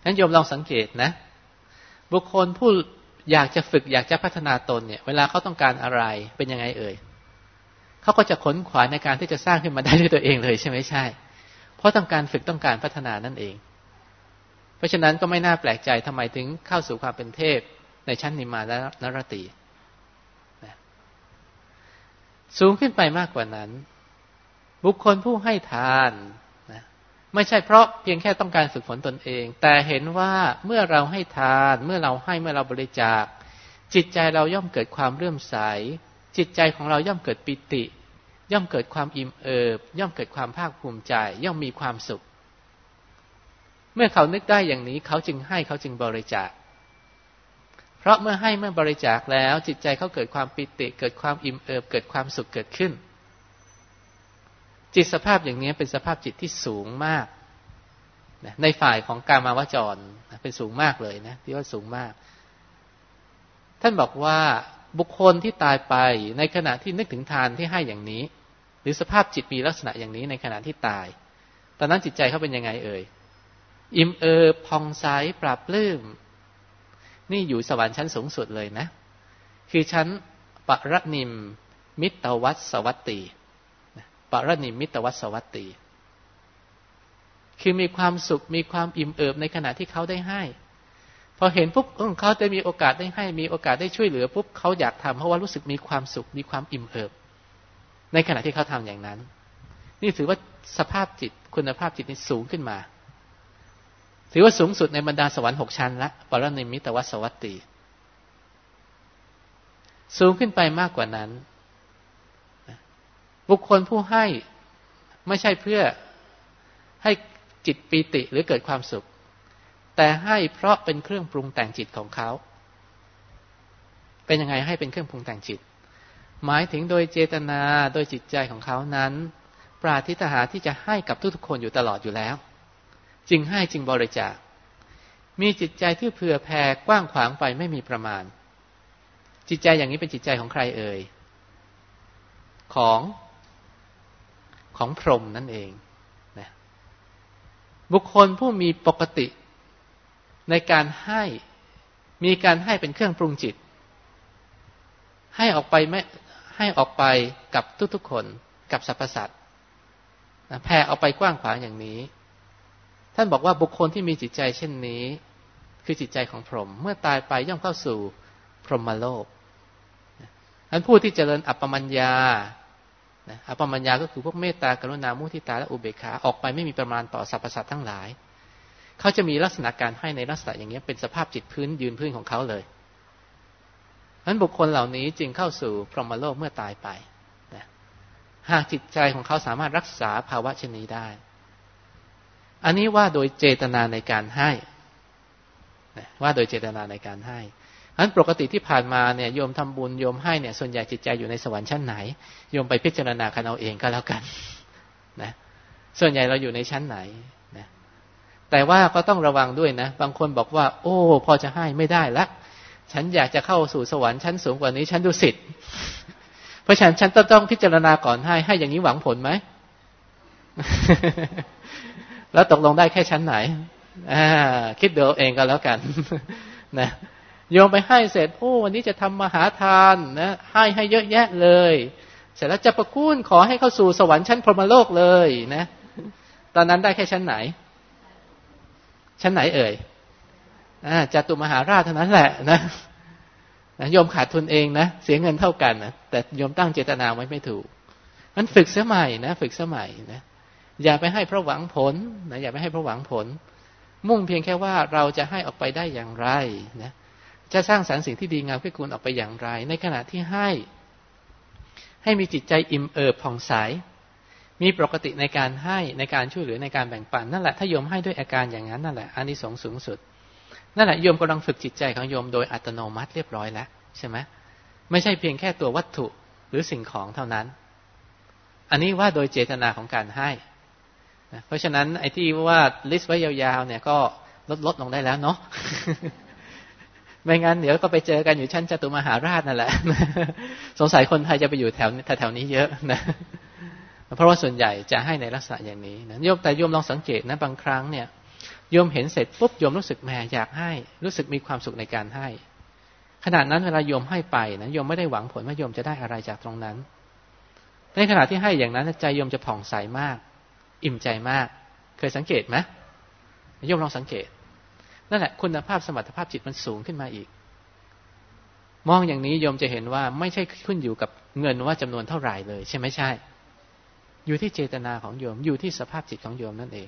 นั้นโยมลองสังเกตนะ บุคคลผู้อยากจะฝึกอยากจะพัฒนาตนเนี่ย เวลาเขาต้องการอะไรเป็นยังไงเอ่ย เขาก็จะขนขวายในการที่จะสร้างขึ้นมาได้ด้วยตัวเองเลยใช่ไหมใช่ เพราะต้องการฝึกต้องการพัฒนานั่นเอง เพราะฉะนั้นก็ไม่น่าแปลกใจทำไมถึงเข้าสู่ความเป็นเทพในชั้นนิมาและนรตีสูงขึ้นไปมากกว่านั้น บุคคลผู้ให้ทานนะไม่ใช่เพราะเพียงแค่ต้องการฝึกฝนตนเอง แต่เห็นว่าเมื่อเราให้ทาน เมื่อเราให้เมื่อเราบริจาค จิตใจเราย่อมเกิดความเรื่มใส จิตใจของเราย่อมเกิดปิติ ย่อมเกิดความอิ่มเอิบ ย่อมเกิดความภาคภูมิใจ ย่อมมีความสุข เมื่อเขานึกได้อย่างนี้ เขาจึงให้เขาจึงบริจาค เพราะเมื่อให้เมื่อบริจาคแล้ว จิตใจเขาเกิดความปิติ เกิดความอิ่มเอิบ เกิดความสุขเกิดขึ้น จิตสภาพอย่างนี้เป็นสภาพจิตที่สูงมากในฝ่ายของการมาวจรเป็นสูงมากเลยนะที่ว่าสูงมาก ท่านบอกว่า บุคคลที่ตายไปในขณะที่นึกถึงทานที่ให้อย่างนี้ หรือสภาพจิตมีลักษณะอย่างนี้ในขณะที่ตาย ตอนนั้นจิตใจเขาเป็นยังไงเอ่ย อิ่มเอิบพองใสปราบลื้ม นี่อยู่สวรรค์ชั้นสูงสุดเลยนะ คือชั้นปรนิมมิตวัตสวัตตีปรนิมมิตวัตสวัตตีคือมีความสุขมีความอิ่มเอิบในขณะที่เขาได้ให้ อเห็นปุ๊บเขาจะมีโอกาสได้ให้มีโอกาสได้ช่วยเหลือปุ๊บเขาอยากทำเพราะว่ารู้สึกมีความสุขมีความอิ่มเอิบ ในขณะที่เขาทำอย่างนั้น นี่ถือว่าสภาพจิตคุณภาพจิตนี่สูงขึ้นมา ถือว่าสูงสุดในบรรดาสวรรค์หกชั้นละปรนิมิตวสวัตตีสูงขึ้นไปมากกว่านั้น บุคคลผู้ให้ไม่ใช่เพื่อให้จิตปีติหรือเกิดความสุข แต่ให้เพราะเป็นเครื่องปรุงแต่งจิตของเขา เป็นยังไงให้เป็นเครื่องปรุงแต่งจิต หมายถึงโดยเจตนาโดยจิตใจของเขานั้น ปราทิตหาที่จะให้กับทุกๆคนอยู่ตลอดอยู่แล้ว จึงให้จึงบริจาค มีจิตใจที่เผื่อแผ่กว้างขวางไปไม่มีประมาณ จิตใจอย่างนี้เป็นจิตใจของใครเอ่ย ของของพรหมนั่นเองนะบุคคลผู้มีปกติ ในการให้มีการให้เป็นเครื่องปรุงจิต ให้ออกไปไม่ให้ออกไปกับทุกๆคนกับสรรพสัตว์แผ่ออกไปกว้างขวางอย่างนี้ ท่านบอกว่าบุคคลที่มีจิตใจเช่นนี้ คือจิตใจของพรหมเมื่อตายไปย่อมเข้าสู่พรหมโลกท่านผู้ที่เจริญอัปปมัญญาอัปปมัญญาก็คือพวกเมตตากรุณามุทิตาและอุเบกขาออกไปไม่มีประมาณต่อสรรพสัตว์ทั้งหลาย เขาจะมีลักษณะการให้ในลักษณะอย่างนี้เป็นสภาพจิตพื้นยืนพื้นของเขาเลยนั้นบุคคลเหล่านี้จึงเข้าสู่พรหมโลกเมื่อตายไปหากจิตใจของเขาสามารถรักษาภาวะเช่นนี้ได้ อันนี้ว่าโดยเจตนาในการให้ว่าโดยเจตนาในการให้อันปกติที่ผ่านมาเนี่ยโยมทำบุญโยมให้เนี่ยส่วนใหญ่จิตใจอยู่ในสวรรค์ชั้นไหนโยมไปพิจารณากันเอาเองก็แล้วกันนะส่วนใหญ่เราอยู่ในชั้นไหน แต่ว่าก็ต้องระวังด้วยนะ บางคนบอกว่า โอ้ พอจะให้ไม่ได้ละ ฉันอยากจะเข้าสู่สวรรค์ชั้นสูงกว่านี้ ฉันดูสิทธิ์เพราะฉันฉันต้องพิจารณาก่อนให้ให้อย่างนี้หวังผลไหม แล้วตกลงได้แค่ชั้นไหนอ่าคิดเดี๋ยวเองก็แล้วกัน นะโยมไปให้เสร็จโอ้วันนี้จะทำมหาทานนะให้ให้เยอะแยะเลย เสร็จแล้วจะประคุณขอให้เข้าสู่สวรรค์ชั้นพรหมโลกเลยนะ ตอนนั้นได้แค่ชั้นไหน ชั้นไหนเอ่ยอาจตุมหาราชเท่านั้นแหละนะนะโยมขาดทุนเองนะ เสียเงินเท่ากันนะแต่โยมตั้งเจตนาไว้ไม่ถูกมันฝึกสมัยนะ ฝึกสมัยนะอย่าไปให้เพราะหวังผลนะอย่าไปให้เพราะหวังผล มุ่งเพียงแค่ว่าเราจะให้ออกไปได้อย่างไรนะจะสร้างสรรค์สิ่งที่ดีงามเพื่อคุณออกไปอย่างไร ในขณะที่ให้ ให้มีจิตใจอิ่มเอิบผ่องใส มีปกติในการให้ในการช่วยเหลือในการแบ่งปันนั่นแหละถ้าโยมให้ด้วยอาการอย่างนั้นนั่นแหละอันนี้สงสูงสุด นั่นแหละโยมกำลังฝึกจิตใจของโยมโดยอัตโนมัติเรียบร้อยแล้วใช่ไหมไม่ใช่เพียงแค่ตัววัตถุหรือสิ่งของเท่านั้น อันนี้ว่าโดยเจตนาของการให้เพราะฉะนั้นไอ้ที่ว่าลิสต์ไว้ยาวๆเนี่ยก็ลดลดลงได้แล้วเนาะไม่งั้นเดี๋ยวก็ไปเจอกันอยู่ชั้นจตุมหาราชนั่นแหละ สงสัยคนไทยจะไปอยู่แถวแถวนี้เยอะนะ เพราะว่าส่วนใหญ่จะให้ในลักษณะอย่างนี้นะโยมแต่โยมลองสังเกตนะบางครั้งเนี่ยโยมเห็นเสร็จปุ๊บโยมรู้สึกแหมอยากให้ รู้สึกมีความสุขในการให้ ขณะนั้นเวลาโยมให้ไปนะโยมไม่ได้หวังผลว่าโยมจะได้อะไรจากตรงนั้น ในขณะที่ให้อย่างนั้นใจโยมจะผ่องใสมาก อิ่มใจมาก เคยสังเกตไหมโยมลองสังเกตนั่นแหละคุณภาพสมรรถภาพจิตมันสูงขึ้นมาอีก มองอย่างนี้โยมจะเห็นว่าไม่ใช่ขึ้นอยู่กับเงินว่าจำนวนเท่าไหร่เลย ใช่ไหมใช่ อยู่ที่เจตนาของโยม อยู่ที่สภาพจิตของโยมนั่นเอง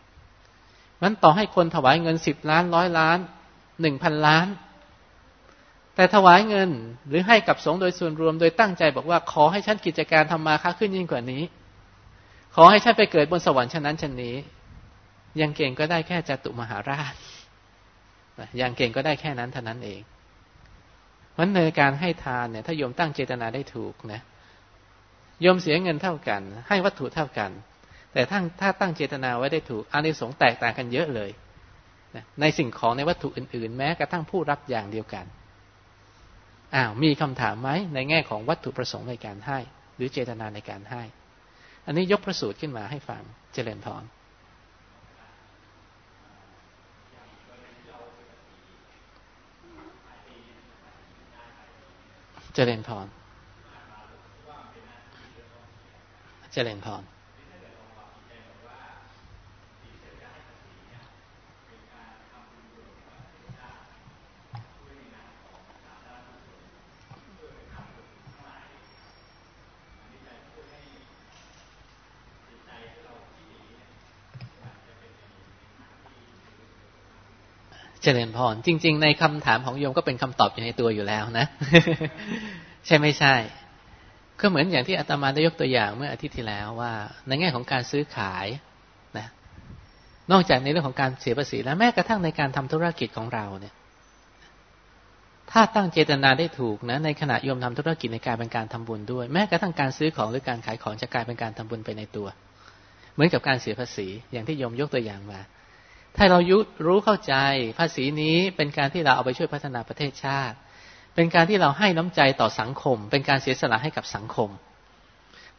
มันต่อให้คนถวายเงินสิบล้านร้อยล้านหนึ่งพันล้าน แต่ถวายเงินหรือให้กับสงฆ์โดยส่วนรวมโดยตั้งใจบอกว่าขอให้ฉันกิจการทำมาค้าขึ้นยิ่งกว่านี้ ขอให้ฉันไปเกิดบนสวรรค์ชั้นนั้นชั้นนี้ ยังเก่งก็ได้แค่จตุมหาราชยังเก่งก็ได้แค่นั้นเท่านั้นเองมันในการให้ทานเนี่ยถ้าโยมตั้งเจตนาได้ถูกนะ โยมเสียเงินเท่ากัน ให้วัตถุเท่ากัน แต่ถ้าถ้าตั้งเจตนาไว้ได้ถูกอานิสงส์แตกต่างกันเยอะเลยในสิ่งของในวัตถุอื่น ๆ แม้กระทั่งผู้รับอย่างเดียวกันอ้าวมีคำถามไหมในแง่ของวัตถุประสงค์ในการให้ หรือเจตนาในการให้ อันนี้ยกประสูตรขึ้นมาให้ฟังเจริญพรเจริญพร เจริญพรเจริญพรจริง ๆ ในคำถามของโยมก็เป็นคำตอบอยู่ในตัวอยู่แล้วนะ ใช่ไม่ใช่ ก็เหมือนอย่างที่อาตมาได้ยกตัวอย่างเมื่ออาทิตย์ที่แล้วว่า ในแง่ของการซื้อขายนะนอกจากในเรื่องของการเสียภาษีแล้วแม้กระทั่งในการทำธุรกิจของเราเนี่ย ถ้าตั้งเจตนาได้ถูกนะ ในขณะโยมทำธุรกิจในการเป็นการทำบุญด้วย แม้กระทั่งการซื้อของหรือการขายของจะกลายเป็นการทำบุญไปในตัว เหมือนกับการเสียภาษีอย่างที่โยมยกตัวอย่างมา ถ้าเรายุรู้เข้าใจภาษีนี้เป็นการที่เราเอาไปช่วยพัฒนาประเทศชาติ เป็นการที่เราให้น้ำใจต่อสังคม เป็นการเสียสละให้กับสังคม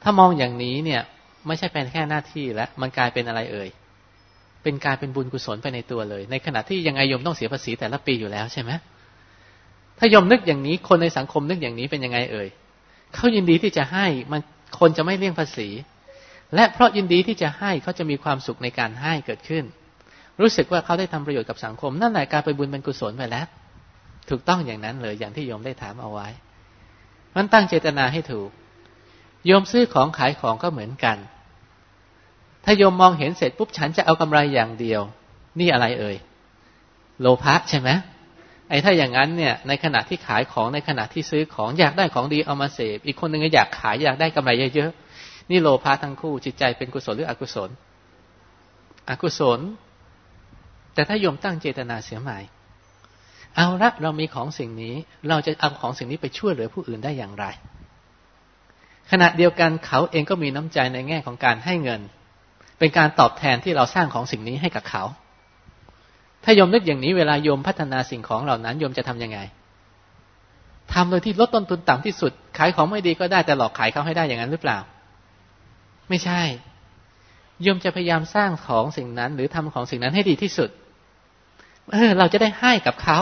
ถ้ามองอย่างนี้เนี่ย ไม่ใช่เป็นแค่หน้าที่แล้วมันกลายเป็นอะไรเอ่ยเป็นการเป็นบุญกุศลไปในตัวเลย ในขณะที่ยังไงยมต้องเสียภาษีแต่ละปีอยู่แล้วใช่ไหมถ้ายมนึกอย่างนี้คนในสังคมนึกอย่างนี้เป็นยังไงเอ่ยเขายินดีที่จะให้มันคนจะไม่เลี่ยงภาษี และเพราะยินดีที่จะให้เขาจะมีความสุขในการให้เกิดขึ้น รู้สึกว่าเขาได้ทำประโยชน์กับสังคม นั่นแหละการไปบุญเป็นกุศลไปแล้ว ถูกต้องอย่างนั้นเลยอย่างที่โยมได้ถามเอาไว้ มันตั้งเจตนาให้ถูก โยมซื้อของขายของก็เหมือนกัน ถ้าโยมมองเห็นเสร็จปุ๊บฉันจะเอากำไรอย่างเดียว นี่อะไรเอ่ย โลภะใช่ไหมไอ้ถ้าอย่างนั้นเนี่ย ในขณะที่ขายของในขณะที่ซื้อของอยากได้ของดีเอามาเสพอีกคนหนึ่งอยากขายอยากได้กำไรเยอะๆนี่โลภะทั้งคู่จิตใจเป็นกุศลหรืออกุศล อกุศล แต่ถ้าโยมตั้งเจตนาเสียใหม่ เอาละเรามีของสิ่งนี้ เราจะเอาของสิ่งนี้ไปช่วยเหลือผู้อื่นได้อย่างไร ขณะเดียวกันเขาเองก็มีน้ำใจในแง่ของการให้เงิน เป็นการตอบแทนที่เราสร้างของสิ่งนี้ให้กับเขา ถ้าโยมนึกอย่างนี้เวลาโยมพัฒนาสิ่งของเหล่านั้นโยมจะทำยังไงทำโดยที่ลดต้นทุนต่ำที่สุด ขายของไม่ดีก็ได้แต่หลอกขายเขาให้ได้อย่างนั้นหรือเปล่า ไม่ใช่โยมจะพยายามสร้างของสิ่งนั้น หรือทำของสิ่งนั้นให้ดีที่สุดเออเราจะได้ให้กับเขา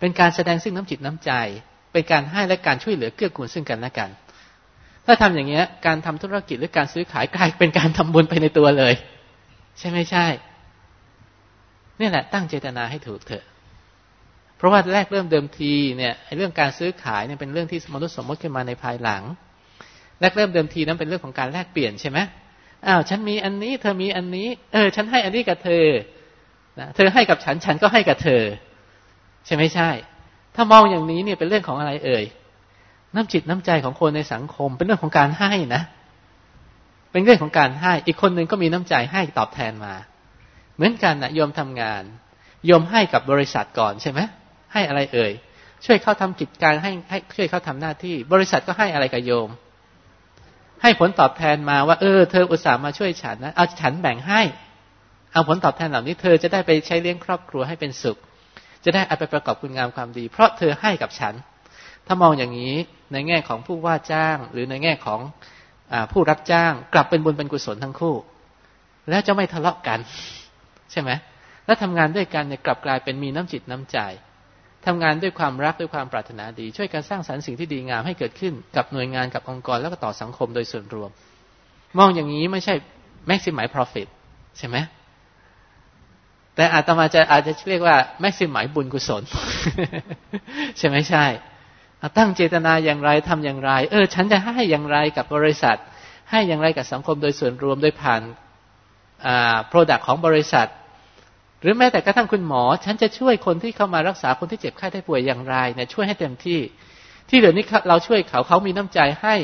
เป็นการแสดงซึ่งน้ำจิตน้ำใจ เป็นการให้และการช่วยเหลือเกื้อกูลซึ่งกันและกัน ถ้าทำอย่างเงี้ย การทำธุรกิจหรือการซื้อขายกลายเป็นการทำบุญไปในตัวเลย ใช่ไม่ใช่นี่แหละตั้งเจตนาให้ถูกเถอะ เพราะว่าแรกเริ่มเดิมทีเนี่ยเรื่องการซื้อขายเนี่ยเป็นเรื่องที่มนุษย์สมมติขึ้นมาในภายหลังแรกเริ่มเดิมทีนั้นเป็นเรื่องของการแลกเปลี่ยนใช่ไหมอ้าวฉันมีอันนี้ เธอมีอันนี้ เออ ฉันให้อันนี้กับเธอนะเธอให้กับฉัน ฉันก็ให้กับเธอ ใช่ไม่ใช่ ถ้ามองอย่างนี้เนี่ยเป็นเรื่องของอะไรเอ่ย น้ำจิตน้ำใจของคนในสังคม เป็นเรื่องของการให้นะ เป็นเรื่องของการให้ อีกคนหนึ่งก็มีน้ำใจให้ตอบแทนมา เหมือนกันนะโยมทำงานโยมให้กับบริษัทก่อนใช่ไหมให้อะไรเอ่ย ช่วยเขาทำกิจการให้ให้ช่วยเขาทำหน้าที่ บริษัทก็ให้อะไรกับโยม ให้ผลตอบแทนมาว่า เออเธออุตส่าห์มาช่วยฉันนะเอาฉันแบ่งให้เอาผลตอบแทนเหล่านี้เธอจะได้ไปใช้เลี้ยงครอบครัวให้เป็นสุข จะได้เอาไปประกอบคุณงามความดี เพราะเธอให้กับฉัน ถ้ามองอย่างนี้ในแง่ของผู้ว่าจ้าง หรือในแง่ของอผู้รับจ้างกลับเป็นบุญเป็นกุศลทั้งคู่ แล้วจะไม่ทะเลาะกัน ใช่ไหมแล้วทำงานด้วยกันเนี่ยกลับกลายเป็นมีน้ำจิตน้ำใจทำงานด้วยความรักด้วยความปรารถนาดี ช่วยกันสร้างสรรค์สิ่งที่ดีงามให้เกิดขึ้น กับหน่วยงานกับองค์กรแล้วก็ต่อสังคมโดยส่วนรวม มองอย่างนี้ไม่ใช่ maximize profit ใช่ไหม แต่อาตมาจะอาจจะเรียกว่า maximize บุญกุศล ใช่ไหมใช่ตั้งเจตนาอย่างไรทำอย่างไร เออ ฉันจะให้อย่างไรกับบริษัท ให้อย่างไรกับสังคมโดยส่วนรวมโดยผ่านอ่า product ของบริษัท หรือแม้แต่กระทั่งคุณหมอ ฉันจะช่วยคนที่เข้ามารักษาคนที่เจ็บไข้ได้ป่วยอย่างไรเนี่ยช่วยให้เต็มที่ ที่เหลือนี้เราช่วยเขาเขามีน้ำใจให้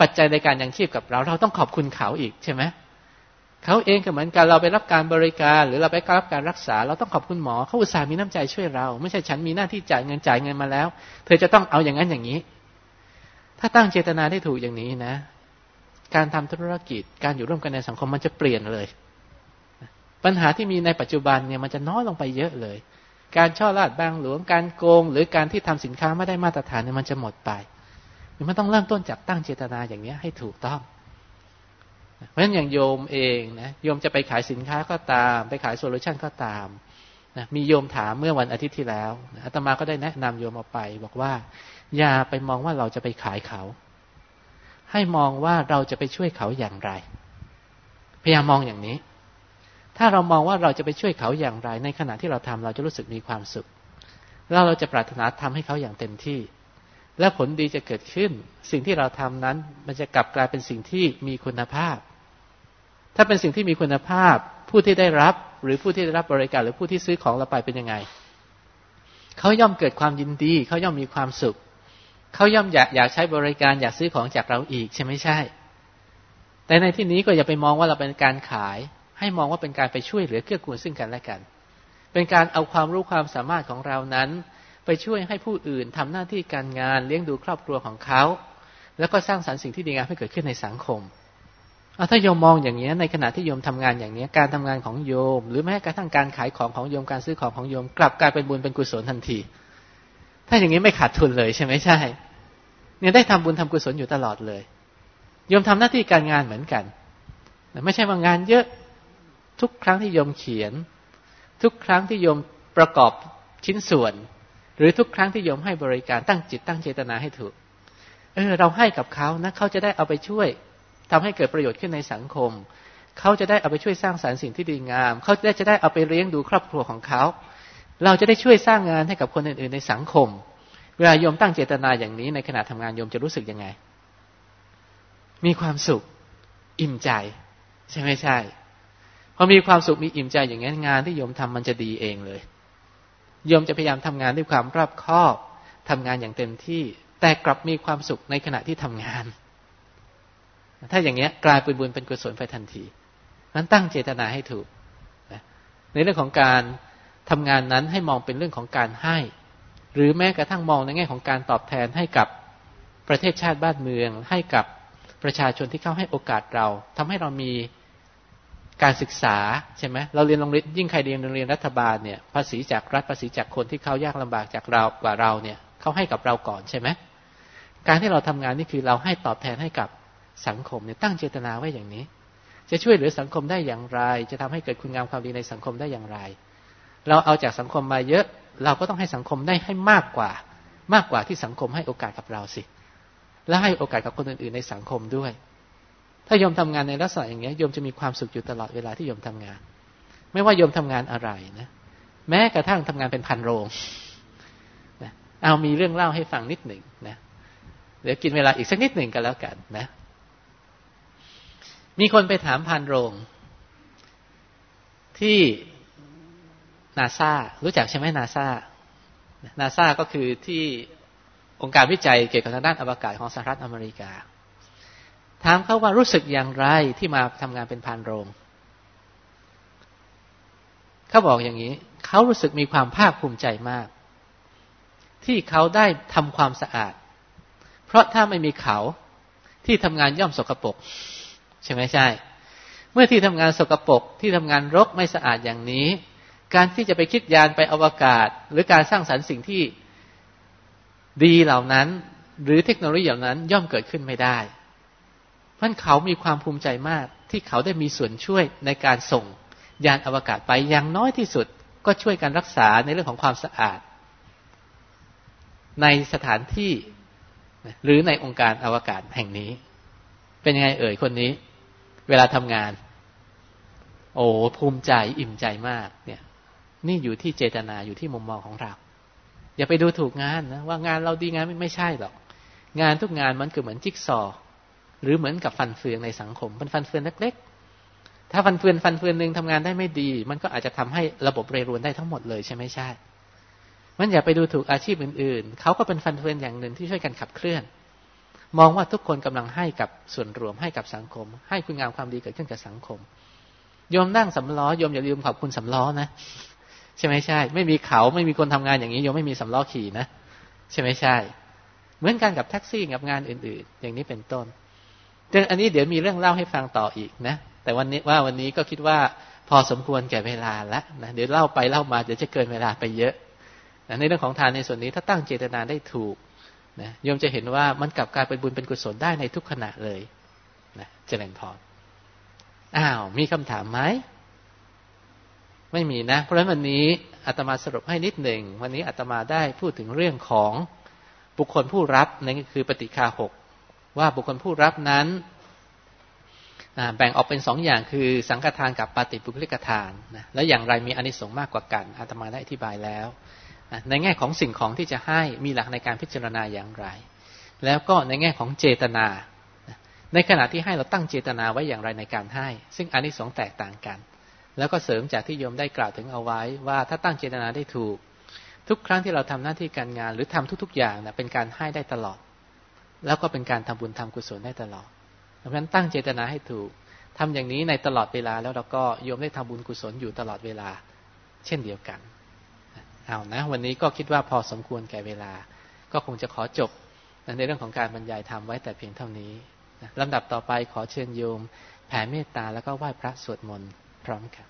ปัจจัยในการยังชีพกับเรา เราต้องขอบคุณเขาอีกใช่ไหมเเขาเองก็เหมือนกันเราไปรับการบริการ หรือเราไปรับการรักษา เราต้องขอบคุณหมอเขาอุตส่าห์มีน้ำใจช่วยเรา ไม่ใช่ฉันมีหน้าที่จ่ายเงินจ่ายเงินมาแล้ว เธอจะต้องเอาอย่างนั้นอย่างนี้ ถ้าตั้งเจตนาได้ถูกอย่างนี้นะ การทำธุรกิจการอยู่ร่วมกันในสังคมมันจะเปลี่ยนเลย ปัญหาที่มีในปัจจุบันเนี่ยมันจะน้อยลงไปเยอะเลย การช่อราดบางหลวงการโกง หรือการที่ทำสินค้าไม่ได้มาตรฐานเนี่ยมันจะหมดไปมันต้องเริ่มต้นจากตั้งเจตนาอย่างนี้ให้ถูกต้อง เพราะฉะนั้นอย่างโยมเองนะโยมจะไปขายสินค้าก็ตาม ไปขายโซลูชันก็ตามนะมีโยมถามเมื่อวันอาทิตย์ที่แล้วอาตมาก็ได้แนะนำโยมออกไป บอกว่า อย่าไปมองว่าเราจะไปขายเขา ให้มองว่าเราจะไปช่วยเขาอย่างไร พยายามมองอย่างนี้ ถ้าเรามองว่าเราจะไปช่วยเขาอย่างไร ในขณะที่เราทำเราจะรู้สึกมีความสุข แล้วเราจะปรารถนาทำให้เขาอย่างเต็มที่ และผลดีจะเกิดขึ้น สิ่งที่เราทำนั้น มันจะกลับกลายเป็นสิ่งที่มีคุณภาพ ถ้าเป็นสิ่งที่มีคุณภาพ ผู้ที่ได้รับ หรือผู้ที่ได้รับบริการ หรือผู้ที่ซื้อของเราไปเป็นยังไงเขาย่อมเกิดความยินดีเขาย่อมมีความสุขเขาย่อมอยากอยากใช้บริการอยากซื้อของจากเราอีกใช่ไหมใช่ แต่ในที่นี้ก็อย่าไปมองว่าเราเป็นการขาย ให้มองว่าเป็นการไปช่วยเหลือเกื้อกูลซึ่งกันและกัน เป็นการเอาความรู้ความสามารถของเรานั้น ไปช่วยให้ผู้อื่นทำหน้าที่การงานเลี้ยงดูครอบครัวของเขา แล้วก็สร้างสรรค์สิ่งที่ดีงามให้เกิดขึ้นในสังคม เอาถ้าโยมมองอย่างนี้ในขณะที่โยมทำงานอย่างนี้การทำงานของโยม หรือแม้กระทั่งการขายของของโยมการซื้อของของโยม กลับกลายเป็นบุญเป็นกุศลทันที ถ้าอย่างนี้ไม่ขาดทุนเลยใช่ไหมใช่ เนี่ยได้ทำบุญทำกุศลอยู่ตลอดเลยโยมทำหน้าที่การงานเหมือนกันไม่ใช่ว่างานเยอะทุกครั้งที่โยมเขียน ทุกครั้งที่โยมประกอบชิ้นส่วน หรือทุกครั้งที่โยมให้บริการตั้งจิตตั้งเจตนาให้ถูก เออ เราให้กับเขานะเขาจะได้เอาไปช่วย ทำให้เกิดประโยชน์ขึ้นในสังคม เขาจะได้เอาไปช่วยสร้างสารรค์สิ่งที่ดีงาม เขาจะได้จะได้เอาไปเลี้ยงดูครอบครัวของเขา เราจะได้ช่วยสร้างงานให้กับคนอื่น ๆ ในสังคม เวลาโยมตั้งเจตนาอย่างนี้ในขณะทำงานโยมจะรู้สึกยังไง มีความสุข อิ่มใจ ใช่ไหมใช่พอมีความสุขมีอิ่มใจอย่างนี้งานที่โยมทำมันจะดีเองเลยโยมจะพยายามทำงานด้วยความรอบคอบทำงานอย่างเต็มที่ แต่กลับมีความสุขในขณะที่ทำงาน ถ้าอย่างเนี้ยกลายเป็นบุญเป็นกุศลไปทันทีนั้นตั้งเจตนาให้ถูกในเรื่องของการทำงานนั้นให้มองเป็นเรื่องของการให้ หรือแม้กระทั่งมองในแง่ของการตอบแทนให้กับประเทศชาติบ้านเมือง ให้กับประชาชนที่เข้าให้โอกาสเราทำให้เรามีการศึกษาใช่ไหมเราเรียนโรงเรียนยิ่งใครเรียนโรงเรียนรัฐบาลเนี่ยภาษีจากรัฐภาษีจากคนที่เขายากลำบากจากเรากว่าเราเนี่ยเขาให้กับเราก่อนใช่ไหมการที่เราทำงานนี่คือเราให้ตอบแทนให้กับ สังคมเนี่ยตั้งเจตนาไว้อย่างนี้ จะช่วยเหลือสังคมได้อย่างไร จะทำให้เกิดคุณงามความดีในสังคมได้อย่างไร เราเอาจากสังคมมาเยอะ เราก็ต้องให้สังคมได้ให้มากกว่า มากกว่าที่สังคมให้โอกาสกับเราสิ และให้โอกาสกับคนอื่นๆในสังคมด้วย ถ้าโยมทำงานในลักษณะอย่างนี้โยมจะมีความสุขอยู่ตลอดเวลาที่โยมทำงาน ไม่ว่าโยมทำงานอะไรนะ แม้กระทั่งทำงานเป็นพันโรงนะเอามีเรื่องเล่าให้ฟังนิดหนึ่งนะเดี๋ยวกินเวลาอีกสักนิดหนึ่งกันแล้วกันนะ มีคนไปถามพันโรง ที่นาซารู้จักใช่ไหมนาซานาซาก็คือที่องค์การวิจัยเกี่ยวกับทางด้านอวกาศของสหรัฐอเมริกา ถามเขาว่ารู้สึกอย่างไรที่มาทำงานเป็นพานโรง เขาบอกอย่างนี้ เขารู้สึกมีความภาคภูมิใจมาก ที่เขาได้ทำความสะอาด เพราะถ้าไม่มีเขาที่ทำงานย่อมสกรปรก ใช่ไหมใช่ เมื่อที่ทำงานสกรปรกที่ทำงานรกไม่สะอาดอย่างนี้ การที่จะไปคิดยานไปอวกาศ หรือการสร้างสรรค์สิ่งที่ดีเหล่านั้น หรือเทคโนโลยีเหล่านั้นย่อมเกิดขึ้นไม่ได้เพราะเขามีความภูมิใจมากที่เขาได้มีส่วนช่วยในการส่งยานอวกาศไปอย่างน้อยที่สุดก็ช่วยการรักษาในเรื่องของความสะอาด ในสถานที่หรือในองค์การอวกาศแห่งนี้ เป็นยังไงเอ่ยคนนี้ เวลาทำงาน โอ้ภูมิใจอิ่มใจมาก เนี่ย นี่อยู่ที่เจตนาอยู่ที่มุมมองของเรา อย่าไปดูถูกงานนะว่างานเราดีงานไม่ใช่หรอก งานทุกงานมันคือเหมือนจิ๊กซอหรือเหมือนกับฟันเฟืองในสังคมเป็นฟันเฟืองเล็กๆถ้าฟันเฟืองฟันเฟืองหนึ่งทำงานได้ไม่ดี มันก็อาจจะทำให้ระบบเรรวนได้ทั้งหมดเลยใช่ไหมใช่มันอย่าไปดูถูกอาชีพอื่นๆเขาก็เป็นฟันเฟือนอย่างหนึ่งที่ช่วยกันขับเคลื่อน มองว่าทุกคนกำลังให้กับส่วนรวมให้กับสังคม ให้คุณงามความดีเกิดขึ้นกับสังคมโยมนั่งสำล้อโยมอย่าลืมขอบคุณสำล้อนะใช่ไหมใช่ ไม่มีเขาไม่มีคนทำงานอย่างนี้โยมไม่มีสำล้อขี่นะใช่ไหมใช่ เหมือนกันกับแท็กซี่กับงานอื่น ๆ อย่างนี้เป็นต้นเรื่องอันนี้เดี๋ยวมีเรื่องเล่าให้ฟังต่ออีกนะแต่วันนี้ว่าวันนี้ก็คิดว่าพอสมควรแก่เวลาแล้วนะเดี๋ยวเล่าไปเล่ามาเดี๋ยวจะเกินเวลาไปเยอะในเรื่องของทานในส่วนนี้ถ้าตั้งเจตนาได้ถูก นะโยมจะเห็นว่ามันกลับกลายเป็นบุญเป็นกุศลได้ในทุกขณะเลยนะเจริญพรอ้าว มีคำถามไหมไม่มีนะ เพราะฉะนั้นวันนี้อาตมาสรุปให้นิดหนึ่ง วันนี้อาตมาได้พูดถึงเรื่องของบุคคลผู้รับนั่นก็คือปฏิคาหกว่าบุคคลผู้รับนั้นแบ่งออกเป็นสองอย่างคือสังฆทานกับปฏิปุคลิกทานนะแล้วอย่างไรมีอนิสงส์มากกว่ากันอาตมาได้อธิบายแล้ว ในแง่ของสิ่งของที่จะให้มีหลักในการพิจารณาอย่างไร แล้วก็ในแง่ของเจตนา ในขณะที่ให้เราตั้งเจตนาไว้อย่างไรในการให้ ซึ่งอันนี้สองแตกต่างกัน แล้วก็เสริมจากที่โยมได้กล่าวถึงเอาไว้ว่าถ้าตั้งเจตนาได้ถูก ทุกครั้งที่เราทำหน้าที่การงาน หรือทำทุก ๆ อย่างนะเป็นการให้ได้ตลอด แล้วก็เป็นการทำบุญทำกุศลได้ตลอดเพราะฉะนั้นตั้งเจตนาให้ถูกทำอย่างนี้ในตลอดเวลาแล้วเราก็โยมได้ทำบุญกุศลอยู่ตลอดเวลา เช่นเดียวกัน เอานะ วันนี้ก็คิดว่าพอสมควรแก่เวลา ก็คงจะขอจบในเรื่องของการบรรยายธรรมไว้แต่เพียงเท่านี้ลำดับต่อไปขอเชิญโยม แผ่เมตตาแล้วก็ไหว้พระสวดมนต์พร้อมกัน